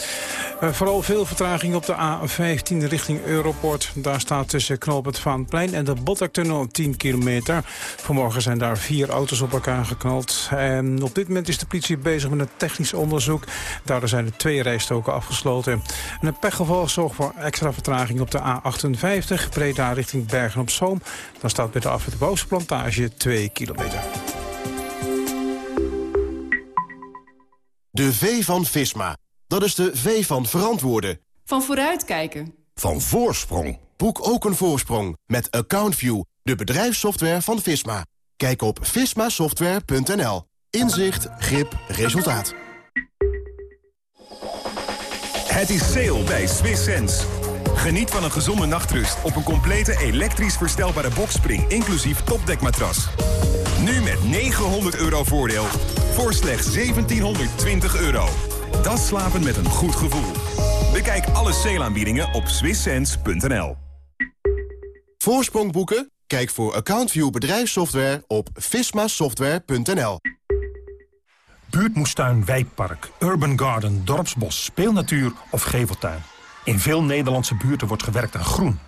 S3: Uh, vooral veel vertraging op de A15 richting Europort. Daar staat tussen knooppunt Vaanplein en de Botlektunnel 10 kilometer. Vanmorgen zijn daar vier auto's op elkaar geknald. En op dit moment is de politie bezig met een technisch onderzoek. Daardoor zijn er twee rijstoken afgesloten. En een pechgeval zorgt voor extra vertraging op de A58. Breda richting Bergen op Zoom. Dan staat bij de af de plantage 2 kilometer.
S6: De V van Visma. Dat is de V van verantwoorden.
S43: Van vooruitkijken.
S6: Van voorsprong. Boek ook een voorsprong met AccountView, de bedrijfssoftware van Visma. Kijk op vismasoftware.nl. Inzicht, grip, resultaat.
S14: Het is sale bij Swiss Sense. Geniet van een gezonde nachtrust op een complete elektrisch verstelbare bokspring, inclusief topdekmatras. Nu met 900 euro voordeel voor slechts 1720 euro. Dat slapen met een goed gevoel. Bekijk alle sale op swisssense.nl.
S6: Voorsprong boeken? Kijk voor AccountView bedrijfssoftware op vismasoftware.nl.
S41: Buurtmoestuin, wijkpark, urban garden, dorpsbos, speelnatuur of geveltuin. In veel Nederlandse buurten wordt gewerkt aan groen.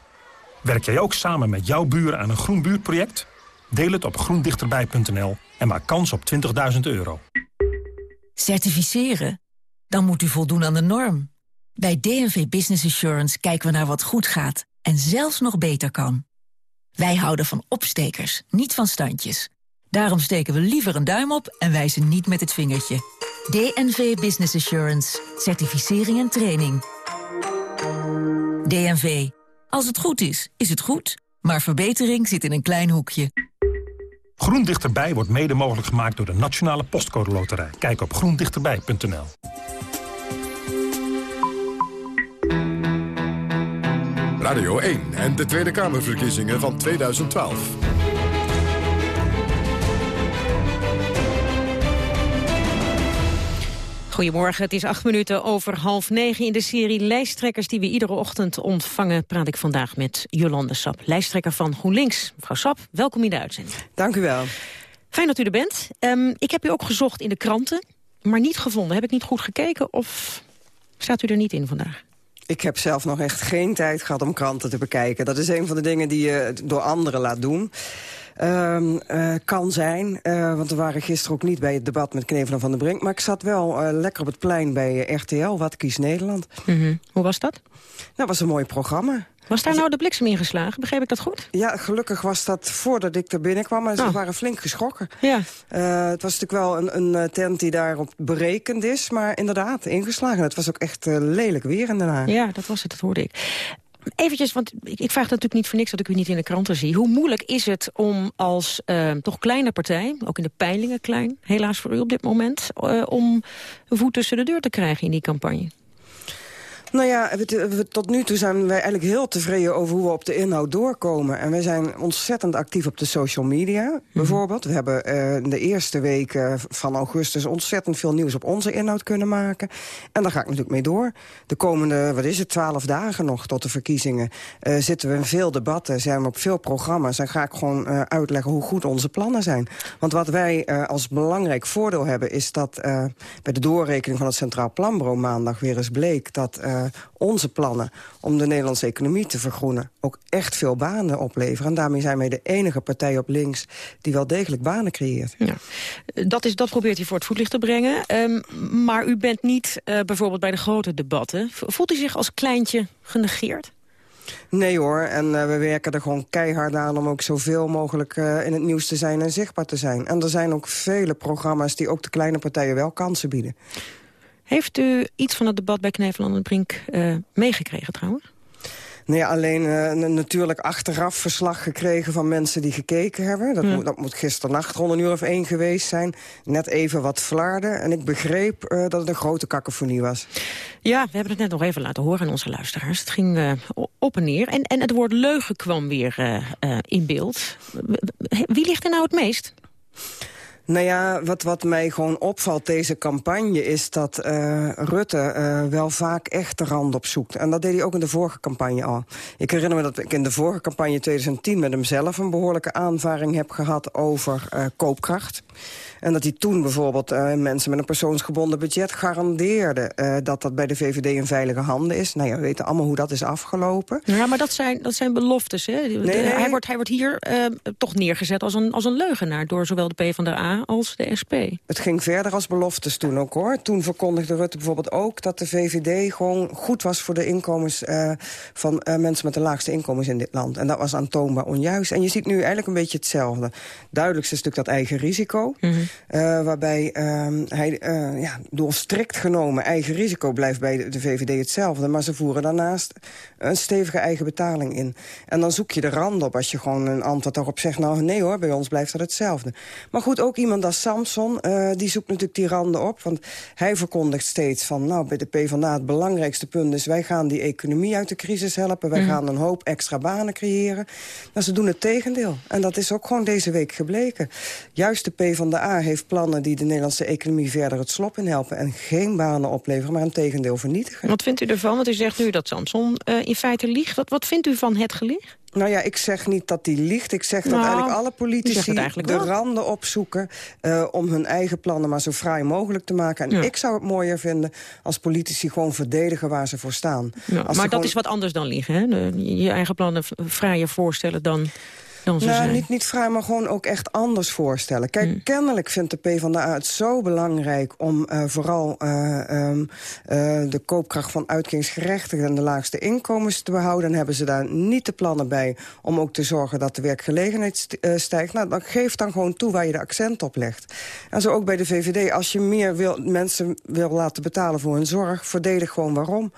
S41: Werk jij ook samen met jouw buren aan een groen buurtproject? Deel het op groendichterbij.nl en maak kans op 20.000 euro.
S44: Certificeren? Dan moet u voldoen aan de norm. Bij DNV Business Assurance kijken we naar wat goed gaat en zelfs nog beter kan. Wij houden van opstekers, niet van standjes. Daarom steken we liever een duim op en wijzen niet met het vingertje. DNV Business Assurance. Certificering en training. DNV. Als het goed is, is het goed. Maar verbetering zit in een klein hoekje.
S41: Groen Dichterbij wordt mede mogelijk gemaakt door de Nationale Postcode Loterij. Kijk op groendichterbij.nl.
S11: Radio 1 en de Tweede Kamerverkiezingen van 2012.
S12: Goedemorgen, het is acht minuten over half negen. In de serie lijsttrekkers die we iedere ochtend ontvangen... praat ik vandaag met Jolande Sap, lijsttrekker van GroenLinks. Mevrouw Sap, welkom in de uitzending.
S45: Dank u wel.
S12: Fijn dat u er bent. Um, ik heb u ook gezocht in de kranten, maar niet gevonden. Heb ik niet goed gekeken of staat u er niet in vandaag?
S45: Ik heb zelf nog echt geen tijd gehad om kranten te bekijken. Dat is een van de dingen die je door anderen laat doen. Um, uh, kan zijn, uh, want we waren gisteren ook niet bij het debat met Knevel van der Brink. Maar ik zat wel uh, lekker op het plein bij RTL, Wat Kies Nederland.
S12: Mm -hmm. Hoe was dat?
S45: Nou, was een mooi programma.
S12: Was daar nou de bliksem ingeslagen? Begreep ik dat goed?
S45: Ja, gelukkig was dat voordat ik er binnenkwam. Maar ze oh. waren flink geschrokken.
S12: Ja.
S45: Uh, het was natuurlijk wel een, een, tent die daarop berekend is. Maar inderdaad, ingeslagen. Het was ook echt uh, lelijk weer in Den Haag.
S12: Ja, dat was het. Dat hoorde ik. Eventjes, want ik, vraag natuurlijk niet voor niks dat ik u niet in de kranten zie. Hoe moeilijk is het om als uh, toch kleine partij, ook in de peilingen klein, helaas voor u op dit moment, uh, om een voet tussen de deur te krijgen in die campagne?
S45: Nou ja, we, tot nu toe zijn wij eigenlijk heel tevreden over hoe we op de inhoud doorkomen. En wij zijn ontzettend actief op de social media, mhm. bijvoorbeeld. We hebben uh, in de eerste weken van augustus ontzettend veel nieuws op onze inhoud kunnen maken. En daar ga ik natuurlijk mee door. De komende, wat is het, twaalf dagen nog tot de verkiezingen... Uh, zitten we in veel debatten, zijn we op veel programma's... en ga ik gewoon uh, uitleggen hoe goed onze plannen zijn. Want wat wij als belangrijk voordeel hebben... is dat bij de doorrekening van het Centraal Planbureau maandag weer eens bleek... dat onze plannen om de Nederlandse economie te vergroenen... ook echt veel banen opleveren. En daarmee zijn wij de enige partij op links die wel degelijk banen creëert. Ja.
S12: Dat, is, dat probeert hij voor het voetlicht te brengen. Um, maar u bent niet uh, bijvoorbeeld bij de grote debatten. Voelt u zich als kleintje genegeerd?
S45: Nee hoor, en uh, we werken er gewoon keihard aan... om ook zoveel mogelijk uh, in het nieuws te zijn en zichtbaar te zijn. En er zijn ook vele programma's die ook de kleine partijen wel kansen bieden.
S12: Heeft u iets van het debat bij Kneveland en Brink uh, meegekregen trouwens?
S45: Nee, alleen uh, natuurlijk achteraf verslag gekregen van mensen die gekeken hebben. Dat, moet, dat moet gisternacht rond een uur of één geweest zijn. Net even wat flarde. En ik begreep uh, dat het een grote kakofonie was.
S12: Ja, we hebben het net nog even laten horen aan onze luisteraars. Het ging uh, op en neer. En, en het woord leugen kwam weer in beeld. Wie ligt er nou het meest?
S45: Nou ja, wat, wat mij gewoon opvalt deze campagne... is dat uh, Rutte uh, wel vaak echt de rand opzoekt. En dat deed hij ook in de vorige campagne al. Ik herinner me dat ik in de vorige campagne 2010... met hem zelf een behoorlijke aanvaring heb gehad over uh, koopkracht. En dat hij toen bijvoorbeeld mensen met een persoonsgebonden budget garandeerde... Dat dat bij de VVD in veilige handen is. Nou ja, we weten allemaal hoe dat is afgelopen.
S12: Ja, maar dat zijn, dat zijn beloftes. Hè? Nee, nee. Hij, wordt, hij wordt hier toch neergezet als een, als een leugenaar... door zowel de PvdA als de SP.
S45: Het ging verder als beloftes toen ook, hoor. Toen verkondigde Rutte bijvoorbeeld ook dat de VVD gewoon goed was... voor de inkomens van mensen met de laagste inkomens in dit land. En dat was aantoonbaar onjuist. En je ziet nu eigenlijk een beetje hetzelfde. Duidelijkste stuk dat eigen risico. Mm -hmm. Uh, waarbij uh, hij ja, door strikt genomen eigen risico blijft bij de, de, VVD hetzelfde. Maar ze voeren daarnaast een stevige eigen betaling in. En dan zoek je de rand op als je gewoon een antwoord daarop zegt... nou nee hoor, bij ons blijft dat hetzelfde. Maar goed, ook iemand als Samson, die zoekt natuurlijk die randen op. Want hij verkondigt steeds van, nou bij de PvdA het belangrijkste punt is... wij gaan die economie uit de crisis helpen. Wij mm. gaan een hoop extra banen creëren. Maar ze doen het tegendeel. En dat is ook gewoon deze week gebleken. Juist de PvdA heeft plannen die de Nederlandse economie verder het slop in helpen... en geen banen opleveren, maar een tegendeel vernietigen.
S12: Wat vindt u ervan? Want u zegt nu dat Samson uh, in feite liegt. Wat, wat vindt u van het gelicht?
S45: Nou ja, ik zeg niet dat die liegt. Ik zeg nou, dat eigenlijk alle politici eigenlijk de randen opzoeken... Uh, om hun eigen plannen maar zo fraai mogelijk te maken. En ja. ik zou het mooier vinden als politici gewoon verdedigen waar ze voor staan.
S12: Ja, maar dat gewoon... is wat anders dan liegen, hè? De, je eigen plannen fraaier voorstellen dan
S45: nou, niet, niet vrij, maar gewoon ook echt anders voorstellen. Kijk, hmm. kennelijk vindt de PvdA het zo belangrijk... om uh, vooral uh, um, uh, de koopkracht van uitkeringsgerechtigden... en de laagste inkomens te behouden. En hebben ze daar niet de plannen bij om ook te zorgen... dat de werkgelegenheid stijgt. Nou, dan geef dan gewoon toe waar je de accent op legt. En zo ook bij de VVD. Als je meer wil, mensen wil laten betalen voor hun zorg... verdedig gewoon waarom.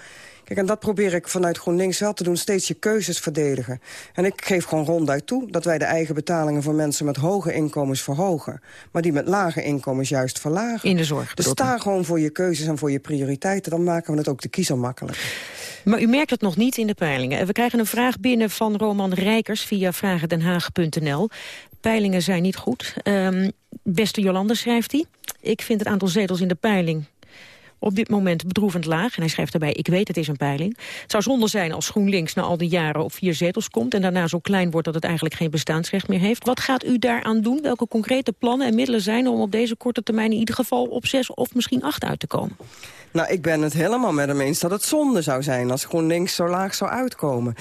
S45: Kijk, en dat probeer ik vanuit GroenLinks wel te doen. Steeds je keuzes verdedigen. En ik geef gewoon ronduit toe dat wij de eigen betalingen... voor mensen met hoge inkomens verhogen. Maar die met lage inkomens juist verlagen.
S12: In de zorg.
S45: Dus sta gewoon voor je keuzes en voor je prioriteiten. Dan maken we het ook de kiezer makkelijk.
S12: Maar u merkt het nog niet in de peilingen. We krijgen een vraag binnen van Roman Rijkers via vragendenhaag.nl. Peilingen zijn niet goed. Um, beste Jolande, schrijft hij. Ik vind het aantal zetels in de peiling op dit moment bedroevend laag. En hij schrijft daarbij, ik weet het is een peiling. Het zou zonde zijn als GroenLinks na al die jaren op vier zetels komt... en daarna zo klein wordt dat het eigenlijk geen bestaansrecht meer heeft. Wat gaat u daaraan doen? Welke concrete plannen en middelen zijn er om op deze korte termijn... in ieder geval op zes of misschien acht uit te komen?
S45: Nou, ik ben het helemaal met hem eens dat het zonde zou zijn... als GroenLinks zo laag zou uitkomen.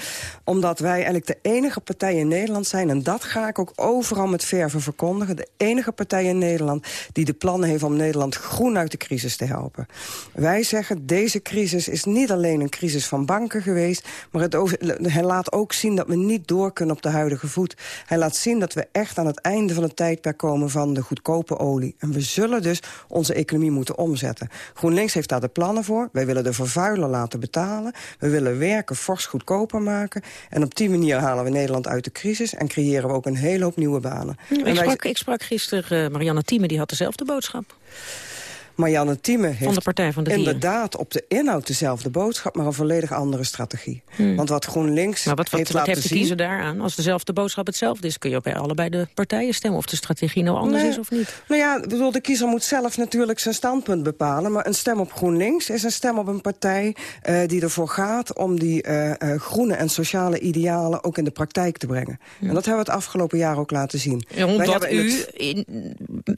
S45: Omdat wij eigenlijk de enige partij in Nederland zijn... en dat ga ik ook overal met verven verkondigen... de enige partij in Nederland die de plannen heeft om Nederland groen uit de crisis te helpen. Wij zeggen, deze crisis is niet alleen een crisis van banken geweest... maar het hij laat ook zien dat we niet door kunnen op de huidige voet. Hij laat zien dat we echt aan het einde van het tijdperk komen... van de goedkope olie. En we zullen dus onze economie moeten omzetten. GroenLinks heeft daar de plannen voor. Wij willen de vervuiler laten betalen. We willen werken fors goedkoper maken. En op die manier halen we Nederland uit de crisis... en creëren we ook een hele hoop nieuwe banen.
S12: ik, sprak, ik sprak gisteren uh, Marianne Thieme, die had dezelfde boodschap.
S45: Marianne Thieme heeft
S12: van de Partij van de Dieren.
S45: inderdaad op de inhoud dezelfde boodschap... maar een volledig andere strategie. Hmm. Want wat GroenLinks
S12: maar wat, wat,
S45: heeft
S12: wat
S45: laten
S12: heeft de kiezer daaraan? Als dezelfde boodschap hetzelfde is... kun je bij allebei de partijen stemmen of de strategie nou anders
S45: nee,
S12: is of niet.
S45: Nou ja, bedoel, de kiezer moet zelf natuurlijk zijn standpunt bepalen... maar een stem op GroenLinks is een stem op een partij... Uh, die ervoor gaat om die uh, uh, groene en sociale idealen... ook in de praktijk te brengen. Hmm. En dat hebben we het afgelopen jaar ook laten zien.
S12: Ja, omdat u het... in,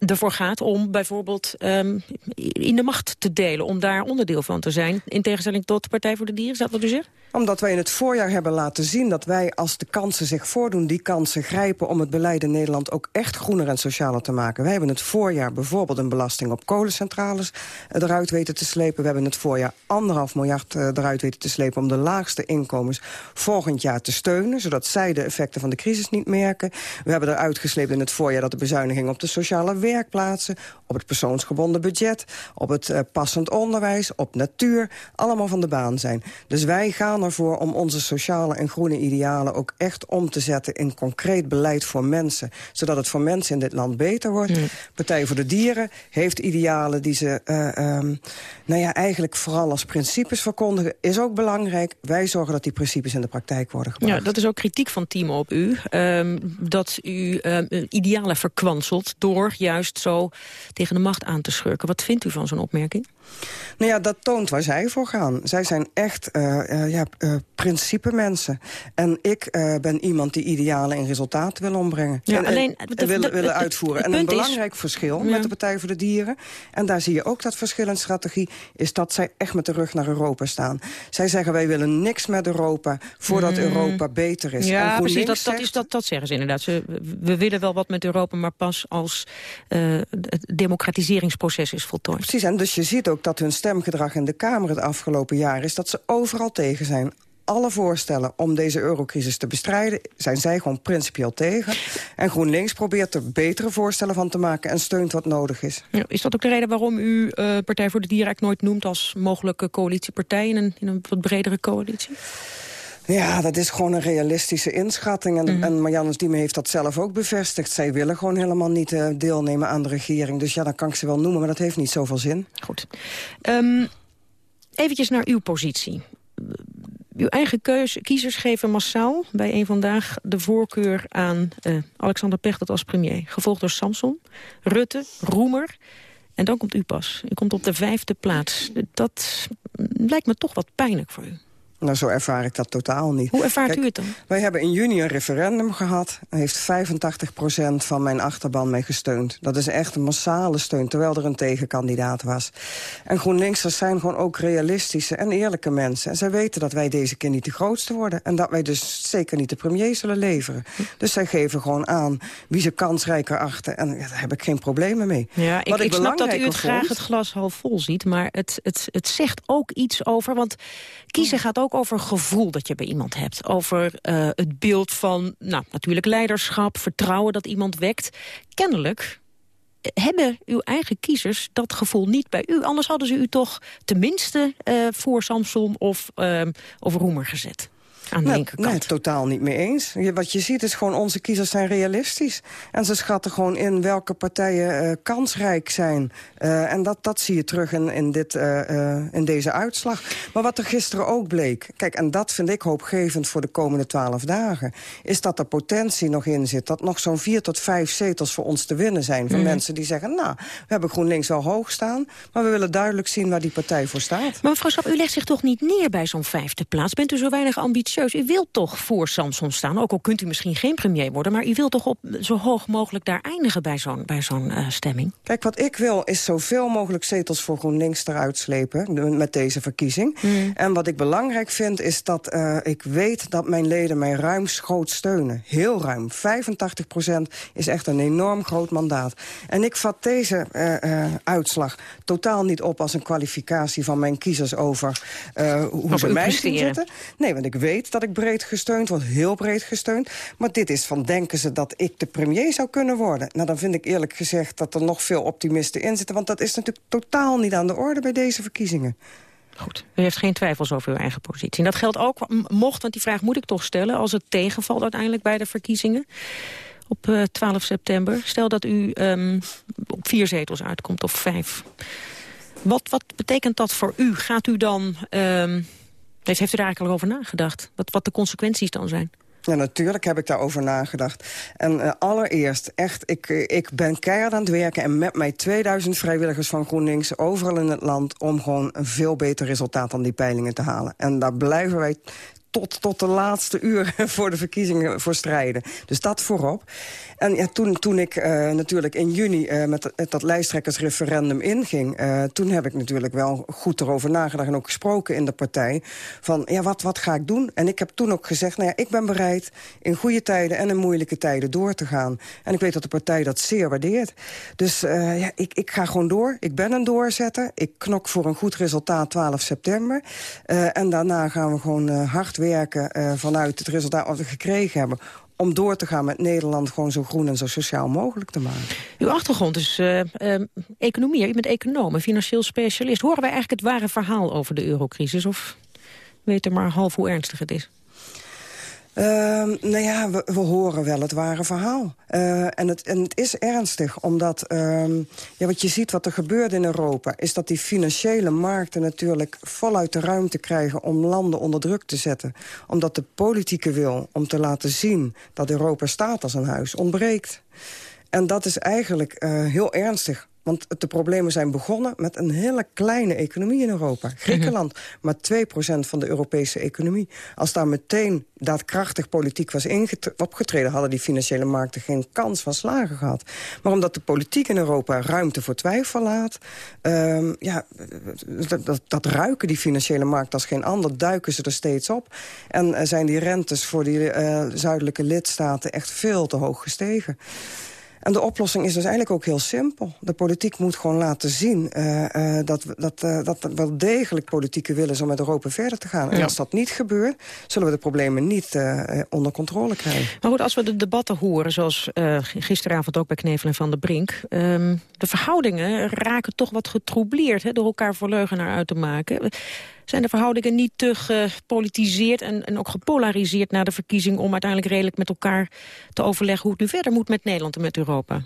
S12: ervoor gaat om bijvoorbeeld um, in de macht te delen... om daar onderdeel van te zijn, in tegenstelling tot de Partij voor de Dieren? Is dat wat u zegt?
S45: Omdat wij in het voorjaar hebben laten zien dat wij, als de kansen zich voordoen... die kansen grijpen om het beleid in Nederland ook echt groener en socialer te maken. Wij hebben het voorjaar bijvoorbeeld een belasting op kolencentrales eruit weten te slepen. We hebben het voorjaar anderhalf miljard eruit weten te slepen... om de laagste inkomens volgend jaar te steunen... zodat zij de effecten van de crisis niet merken. We hebben eruit gesleept in het voorjaar dat de bezuiniging op de sociale werkplaatsen... op het persoonsgebonden budget, op het uh, passend onderwijs, op natuur... allemaal van de baan zijn. Dus wij gaan ervoor om onze sociale en groene idealen... ook echt om te zetten in concreet beleid voor mensen. Zodat het voor mensen in dit land beter wordt. Mm. Partij voor de Dieren heeft idealen die ze uh, um, nou ja, eigenlijk vooral als principes verkondigen. Is ook belangrijk. Wij zorgen dat die principes in de praktijk worden gebracht.
S12: Ja, dat is ook kritiek van Timo op u. Um, dat u um, idealen verkwanselt door juist zo tegen de macht aan te schurken. Wat vindt u van zo'n opmerking?
S45: Nou ja, dat toont waar zij voor gaan. Zij zijn echt uh, uh, ja, uh, principe mensen. En ik ben iemand die idealen in resultaten wil ombrengen.
S12: Ja,
S45: en,
S12: alleen,
S45: en, en willen, willen uitvoeren. en een belangrijk is, verschil ja. met de Partij voor de Dieren... en daar zie je ook dat verschil in strategie... is dat zij echt met de rug naar Europa staan. Zij zeggen, wij willen niks met Europa... voordat mm. Europa beter is.
S12: Ja,
S45: en
S12: precies, dat,
S45: zegt,
S12: dat, is, dat, dat zeggen ze inderdaad. Ze, we willen wel wat met Europa, maar pas als het democratiseringsproces is voltooid.
S45: Precies, en dus je ziet ook dat hun stemgedrag in de Kamer het afgelopen jaar is... dat ze overal tegen zijn alle voorstellen om deze eurocrisis te bestrijden... zijn zij gewoon principieel tegen. En GroenLinks probeert er betere voorstellen van te maken... en steunt wat nodig is.
S12: Ja, is dat ook de reden waarom u uh, Partij voor de Dieren nooit noemt... als mogelijke coalitiepartij in een, in een wat bredere coalitie?
S45: Ja, dat is gewoon een realistische inschatting. En, mm -hmm. en Marianne Diemen heeft dat zelf ook bevestigd. Zij willen gewoon helemaal niet uh, deelnemen aan de regering. Dus ja, dan kan ik ze wel noemen, maar dat heeft niet zoveel zin.
S12: Goed. Um, eventjes naar uw positie. Uw eigen keus, kiezers geven massaal bij een vandaag de voorkeur aan uh, Alexander Pechtold als premier. Gevolgd door Samson, Rutte, Roemer. En dan komt u pas. U komt op de vijfde plaats. Dat lijkt me toch wat pijnlijk voor u.
S45: Nou, zo ervaar ik dat totaal niet.
S12: Hoe ervaart
S45: Kijk,
S12: u het dan?
S45: Wij hebben in juni een referendum gehad. Er heeft 85% van mijn achterban mee gesteund. Dat is echt een massale steun, terwijl er een tegenkandidaat was. En GroenLinksers zijn gewoon ook realistische en eerlijke mensen. En zij weten dat wij deze keer niet de grootste worden. En dat wij dus zeker niet de premier zullen leveren. Dus zij geven gewoon aan wie ze kansrijker achten. En ja, daar heb ik geen problemen mee.
S12: Ja, ik,
S45: Wat
S12: ik,
S45: ik
S12: snap dat u het
S45: vond,
S12: graag het glas half vol ziet. Maar het, het, het zegt ook iets over... Want kiezen gaat ook over gevoel dat je bij iemand hebt. Over uh, het beeld van, nou, natuurlijk leiderschap, vertrouwen dat iemand wekt. Kennelijk hebben uw eigen kiezers dat gevoel niet bij u. Anders hadden ze u toch tenminste uh, voor Samson of, uh, of Roemer gezet aan de
S45: nee,
S12: linkerkant.
S45: Nee, totaal niet mee eens. Je, wat je ziet is gewoon onze kiezers zijn realistisch. En ze schatten gewoon in welke partijen uh, kansrijk zijn. Uh, en dat, dat zie je terug in, in, dit, uh, in deze uitslag. Maar wat er gisteren ook bleek... Kijk, en dat vind ik hoopgevend voor de komende twaalf dagen... is dat er potentie nog in zit. Dat nog zo'n vier tot vijf zetels voor ons te winnen zijn. Van
S12: Mhm.
S45: mensen die zeggen, nou, we hebben GroenLinks wel hoog staan... maar we willen duidelijk zien waar die partij voor staat.
S12: Maar mevrouw Schap, u legt zich toch niet neer bij zo'n vijfde plaats? Bent u zo weinig ambitieus ambitieus. U wilt toch voor Samson staan, ook al kunt u misschien geen premier worden... maar u wilt toch op zo hoog mogelijk daar eindigen bij zo'n bij zo'n uh, stemming?
S45: Kijk, wat ik wil is zoveel mogelijk zetels voor GroenLinks eruit slepen... met deze verkiezing. Mm. En wat ik belangrijk vind is dat uh, ik weet dat mijn leden mij ruimschoots steunen. Heel ruim. 85 procent is echt een enorm groot mandaat. En ik vat deze uh, uitslag totaal niet op als een kwalificatie van mijn kiezers over hoe ze mij zien zitten. Nee, want ik weet dat ik breed gesteund word, heel breed gesteund. Maar dit is van denken ze dat ik de premier zou kunnen worden. Nou, dan vind ik eerlijk gezegd dat er nog veel optimisten in zitten. Want dat is natuurlijk totaal niet aan de orde bij deze verkiezingen.
S12: Goed, u heeft geen twijfels over uw eigen positie. En dat geldt ook, mocht, want die vraag moet ik toch stellen... als het tegenvalt uiteindelijk bij de verkiezingen op uh, eh, 12 september. Stel dat u um, op vier zetels uitkomt of vijf. Wat, wat betekent dat voor u? Gaat u dan... Um, heeft u daar eigenlijk al over nagedacht? Wat, wat de consequenties dan zijn?
S45: Ja, natuurlijk heb ik daarover nagedacht. En uh, allereerst, echt, ik, ik ben keihard aan het werken... en met mij 2000 vrijwilligers van GroenLinks overal in het land... om gewoon een veel beter resultaat aan die peilingen te halen. En daar blijven wij tot, tot de laatste uur [LAUGHS] voor de verkiezingen voor strijden. Dus dat voorop. En ja, toen, toen ik uh, natuurlijk in juni uh, met, dat lijsttrekkersreferendum inging... Uh, toen heb ik natuurlijk wel goed erover nagedacht en ook gesproken in de partij... van ja, wat, wat ga ik doen? En ik heb toen ook gezegd, nou ja, ik ben bereid... in goede tijden en in moeilijke tijden door te gaan. En ik weet dat de partij dat zeer waardeert. Dus ja, ik, ik ga gewoon door. Ik ben een doorzetter. Ik knok voor een goed resultaat 12 september. en daarna gaan we gewoon hard werken vanuit het resultaat wat we gekregen hebben om door te gaan met Nederland gewoon zo groen en zo sociaal mogelijk te maken.
S12: Uw achtergrond is uh, uh, economie, u bent econoom, financieel specialist. Horen wij eigenlijk het ware verhaal over de eurocrisis of weten maar half hoe ernstig het is?
S45: Uh, nou ja, we, horen wel het ware verhaal. Uh, en, het, en het is ernstig, omdat uh, ja, wat je ziet wat er gebeurt in Europa... is dat die financiële markten natuurlijk voluit de ruimte krijgen... om landen onder druk te zetten. Omdat de politieke wil om te laten zien dat Europa staat als een huis ontbreekt. En dat is eigenlijk uh, heel ernstig. Want de problemen zijn begonnen met een hele kleine economie in Europa. Griekenland, mm -hmm. maar 2% van de Europese economie. Als daar meteen daadkrachtig politiek was opgetreden... hadden die financiële markten geen kans van slagen gehad. Maar omdat de politiek in Europa ruimte voor twijfel laat... Um, ja, dat, dat, dat, ruiken die financiële markten als geen ander... duiken ze er steeds op. En uh, zijn die rentes voor die uh, zuidelijke lidstaten echt veel te hoog gestegen. En de oplossing is dus eigenlijk ook heel simpel. De politiek moet gewoon laten zien uh, uh, dat, dat, uh, dat er wel degelijk politieke willen is om met Europa verder te gaan. En als dat niet gebeurt, zullen we de problemen niet onder controle krijgen.
S12: Maar goed, als we de debatten horen, zoals gisteravond ook bij Knevel en Van der Brink... Um, de verhoudingen raken toch wat getroubleerd hè, door elkaar voor leugenaar uit te maken zijn de verhoudingen niet te gepolitiseerd en, en ook gepolariseerd na de verkiezing... om uiteindelijk redelijk met elkaar te overleggen hoe het nu verder moet met Nederland en met Europa?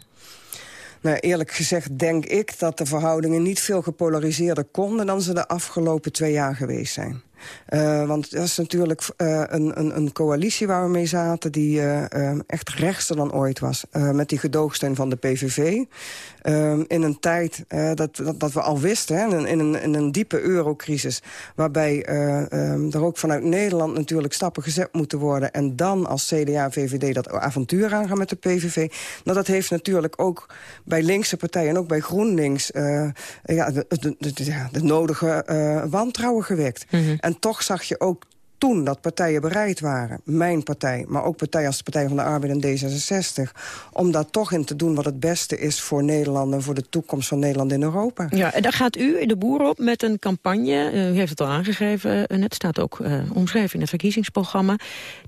S45: Nou, eerlijk gezegd denk ik dat de verhoudingen niet veel gepolariseerder konden... dan ze de afgelopen twee jaar geweest zijn. Uh, want dat is natuurlijk uh, een, een, een, coalitie waar we mee zaten... die uh, echt rechtser dan ooit was. met die gedoogsteun van de PVV. in een tijd dat, dat, dat, we al wisten, hè, in, een, in een diepe eurocrisis... waarbij um, er ook vanuit Nederland natuurlijk stappen gezet moeten worden... en dan als CDA-VVD dat avontuur aangaan met de PVV... nou, dat heeft natuurlijk ook bij linkse partijen en ook bij GroenLinks... ja, de, de, de, de, nodige wantrouwen gewekt. Mm -hmm. En toch zag je ook toen dat partijen bereid waren, mijn partij... maar ook partijen als de Partij van de Arbeid en D66... om daar toch in te doen wat het beste is voor Nederland... en voor de toekomst van Nederland in Europa.
S12: Ja, en daar gaat u, de boer, op met een campagne. Uh, u heeft het al aangegeven, uh, net staat ook uh, omschreven in het verkiezingsprogramma...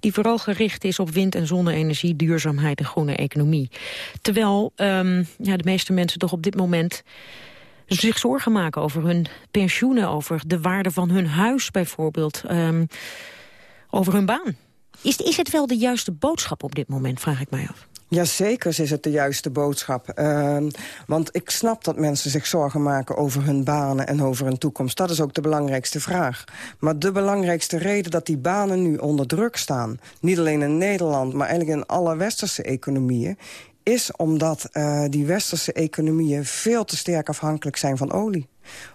S12: die vooral gericht is op wind- en zonne-energie, duurzaamheid en groene economie. Terwijl um, ja, de meeste mensen toch op dit moment zich zorgen maken over hun pensioenen... over de waarde van hun huis bijvoorbeeld, um, over hun baan. Is, is het wel de juiste boodschap op dit moment, vraag ik mij af.
S45: Jazeker is het de juiste boodschap. Uh, want ik snap dat mensen zich zorgen maken over hun banen en over hun toekomst. Dat is ook de belangrijkste vraag. Maar de belangrijkste reden dat die banen nu onder druk staan... niet alleen in Nederland, maar eigenlijk in alle westerse economieën is omdat uh, die westerse economieën veel te sterk afhankelijk zijn van olie.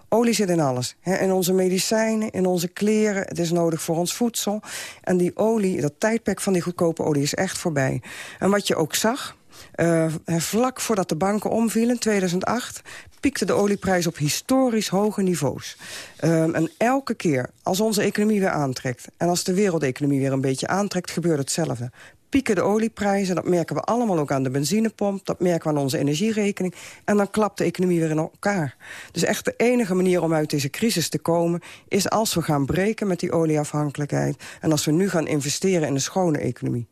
S45: Olie zit in alles. Hè, in onze medicijnen, in onze kleren. Het is nodig voor ons voedsel. En die olie, dat tijdperk van die goedkope olie is echt voorbij. En wat je ook zag, uh, vlak voordat de banken omvielen, 2008... piekte de olieprijs op historisch hoge niveaus. Um, en elke keer als onze economie weer aantrekt... en als de wereldeconomie weer een beetje aantrekt, gebeurt hetzelfde pieken de olieprijzen. Dat merken we allemaal ook aan de benzinepomp. Dat merken we aan onze energierekening. En dan klapt de economie weer in elkaar. Dus echt de enige manier om uit deze crisis te komen... is als we gaan breken met die olieafhankelijkheid... en als we nu gaan investeren in een schone economie.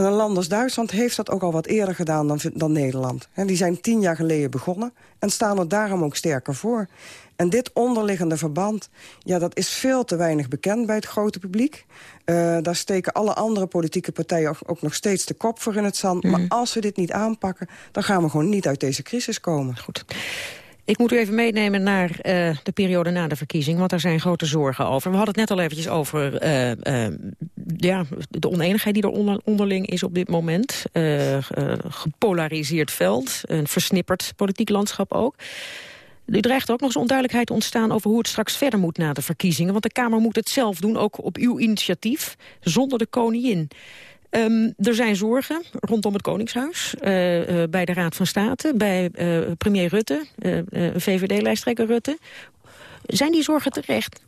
S45: En een land als Duitsland heeft dat ook al wat eerder gedaan dan, dan Nederland. die zijn tien jaar geleden begonnen en staan er daarom ook sterker voor. En dit onderliggende verband, ja, dat is veel te weinig bekend bij het grote publiek. Uh, daar steken alle andere politieke partijen ook, nog steeds de kop voor in het zand. Maar mhm. als we dit niet aanpakken, dan gaan we gewoon niet uit deze crisis komen.
S12: Goed. Ik moet u even meenemen naar uh, de periode na de verkiezing, want daar zijn grote zorgen over. We hadden het net al eventjes over uh, uh, ja, de oneenigheid die er onder, onderling is op dit moment. gepolariseerd veld, een versnipperd politiek landschap ook. Er dreigt ook nog eens onduidelijkheid te ontstaan over hoe het straks verder moet na de verkiezingen. Want de Kamer moet het zelf doen, ook op uw initiatief, zonder de koningin. Um, er zijn zorgen rondom het Koningshuis, uh, uh, bij de Raad van State, bij uh, premier Rutte, VVD-lijsttrekker Rutte. Zijn die zorgen terecht?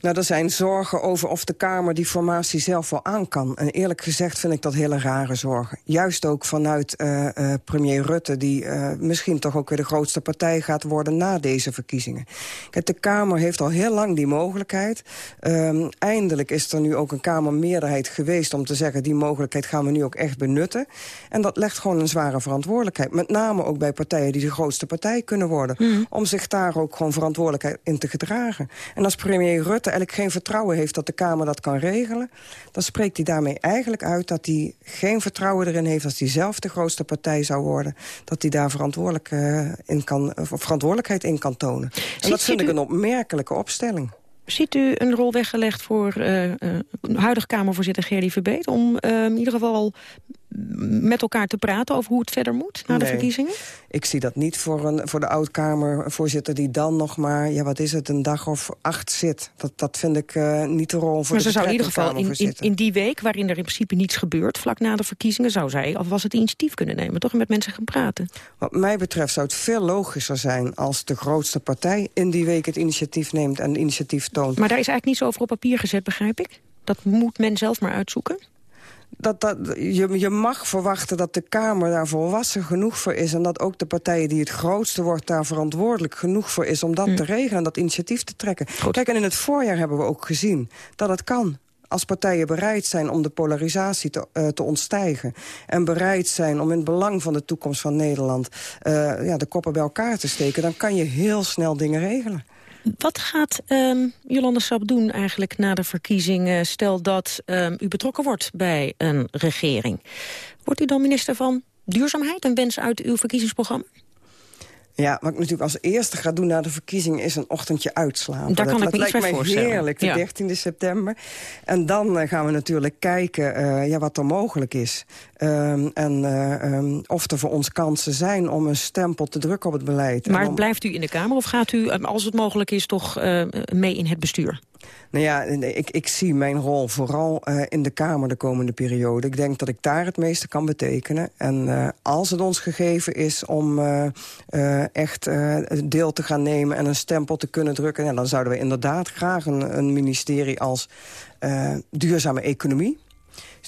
S45: Nou, er zijn zorgen over of de Kamer die formatie zelf wel aan kan. En eerlijk gezegd vind ik dat hele rare zorgen. Juist ook vanuit uh, uh, premier Rutte... die uh, misschien toch ook weer de grootste partij gaat worden na deze verkiezingen. Kijk, de Kamer heeft al heel lang die mogelijkheid. Um, eindelijk is er nu ook een Kamermeerderheid geweest om te zeggen... die mogelijkheid gaan we nu ook echt benutten. En dat legt gewoon een zware verantwoordelijkheid. Met name ook bij partijen die de grootste partij kunnen worden. Mm. Om zich daar ook gewoon verantwoordelijkheid in te gedragen. En als premier Rutte eigenlijk geen vertrouwen heeft dat de Kamer dat kan regelen... dan spreekt hij daarmee eigenlijk uit dat hij geen vertrouwen erin heeft... als hij zelf de grootste partij zou worden... dat hij daar verantwoordelijk, uh, in kan, of verantwoordelijkheid in kan tonen. En dat vind ik een opmerkelijke opstelling.
S12: Ziet u een rol weggelegd voor uh, uh, huidig Kamervoorzitter Gerdy Verbeet... om in ieder geval met elkaar te praten over hoe het verder moet na de verkiezingen?
S45: Ik zie dat niet voor, een, voor de oud-Kamervoorzitter die dan nog maar... ja, wat is het, een dag of acht zit. Dat, dat vind ik uh, niet de rol voor
S12: maar
S45: de
S12: ze zou in ieder geval in, in, in, die week, waarin er in principe niets gebeurt... vlak na de verkiezingen, zou zij of was het initiatief kunnen nemen... toch met mensen gaan praten?
S45: Wat mij betreft zou het veel logischer zijn... als de grootste partij in die week het initiatief neemt en initiatief toont.
S12: Maar daar is eigenlijk niets over op papier gezet, begrijp ik? Dat moet men zelf maar uitzoeken?
S45: Dat, dat, je, je mag verwachten dat de Kamer daar volwassen genoeg voor is... en dat ook de partijen die het grootste wordt daar verantwoordelijk genoeg voor is... om dat hm. te regelen en dat initiatief te trekken. Kijk, en in het voorjaar hebben we ook gezien dat het kan als partijen bereid zijn om de polarisatie te, uh, te ontstijgen... en bereid zijn om in het belang van de toekomst van Nederland... Uh, ja, de koppen bij elkaar te steken... dan kan je heel snel dingen regelen.
S12: Wat gaat um, Jolande Sap doen eigenlijk na de verkiezingen... stel dat um, u betrokken wordt bij een regering? Wordt u dan minister van Duurzaamheid, een wens uit uw verkiezingsprogramma?
S45: Ja, wat ik natuurlijk als eerste ga doen na de verkiezingen... is een ochtendje uitslapen.
S12: Daar kan
S45: dat,
S12: ik me
S45: dat lijkt
S12: mij
S45: heerlijk, de 13e september. En dan uh, gaan we natuurlijk kijken uh, ja, wat er mogelijk is. Um, en uh, um, of er voor ons kansen zijn om een stempel te drukken op het beleid.
S12: Maar
S45: om...
S12: blijft u in de Kamer of gaat u, als het mogelijk is... toch mee in het bestuur?
S45: Nou ja, ik, ik zie mijn rol vooral uh, in de Kamer de komende periode. Ik denk dat ik daar het meeste kan betekenen. En uh, als het ons gegeven is om uh, echt deel te gaan nemen... en een stempel te kunnen drukken... Ja, dan zouden we inderdaad graag een, een ministerie als duurzame economie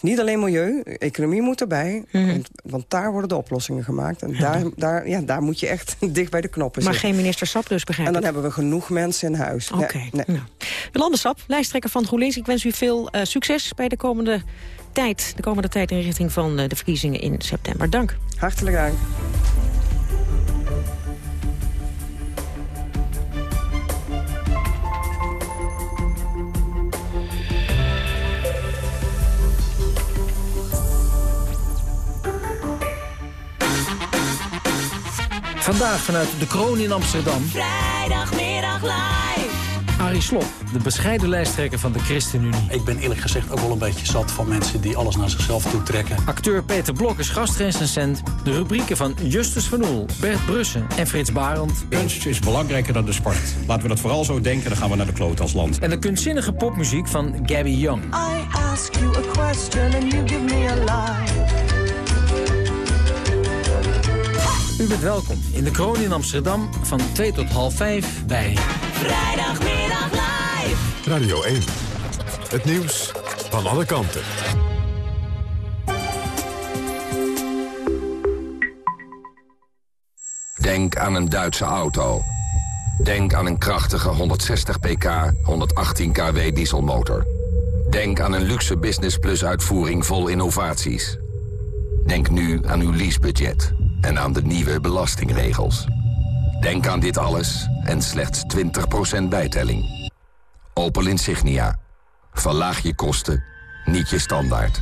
S45: niet alleen milieu, economie moet erbij. Mm -hmm. want, want, daar worden de oplossingen gemaakt. En daar, daar, ja, daar moet je echt [LAUGHS] dicht bij de knoppen
S12: maar
S45: zitten.
S12: Maar geen minister Sap dus, begrijp
S45: En dan hebben we genoeg mensen in huis.
S12: Oké. Okay. Nee. Nou. Sap, lijsttrekker van GroenLinks. Ik wens u veel uh, succes bij de komende tijd. De komende tijd in richting van uh, de verkiezingen in september. Dank.
S45: Hartelijk dank.
S13: Vandaag vanuit de Kroon in Amsterdam.
S46: Vrijdagmiddag live.
S13: Marie Slop, de bescheiden lijsttrekker van de ChristenUnie.
S46: Ik ben eerlijk gezegd ook wel een beetje zat van mensen die alles naar zichzelf toe trekken.
S13: Acteur Peter Blok is gastrecensent. De rubrieken van Justus Van Oel, Bert Brussen en Frits Barend.
S47: Kunst is belangrijker dan de sport. Laten we dat vooral zo denken, dan gaan we naar de kloot als land.
S13: En de kunstzinnige popmuziek van Gabby Young.
S48: I ask you a question and you give me a lie.
S13: U bent welkom in de kroon in Amsterdam van 2 tot half 5 bij...
S48: Vrijdagmiddag live.
S11: Radio 1. Het nieuws van alle kanten.
S8: Denk aan een Duitse auto. Denk aan een krachtige 160 pk, 118 kW dieselmotor. Denk aan een luxe Business Plus uitvoering vol innovaties. Denk nu aan uw leasebudget en aan de nieuwe belastingregels. Denk aan dit alles en slechts 20% bijtelling. Opel Insignia. Verlaag je kosten, niet je standaard.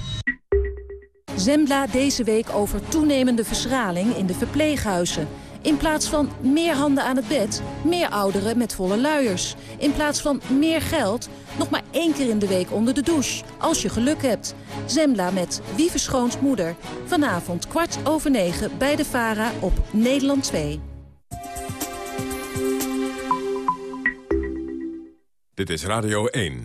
S49: Zembla deze week over toenemende verschraling in de verpleeghuizen. In plaats van meer handen aan het bed, meer ouderen met volle luiers. In plaats van meer geld, nog maar één keer in de week onder de douche. Als je geluk hebt. Zembla met Wie verschoont moeder. Vanavond kwart over negen bij de VARA op Nederland 2.
S11: Dit is Radio 1.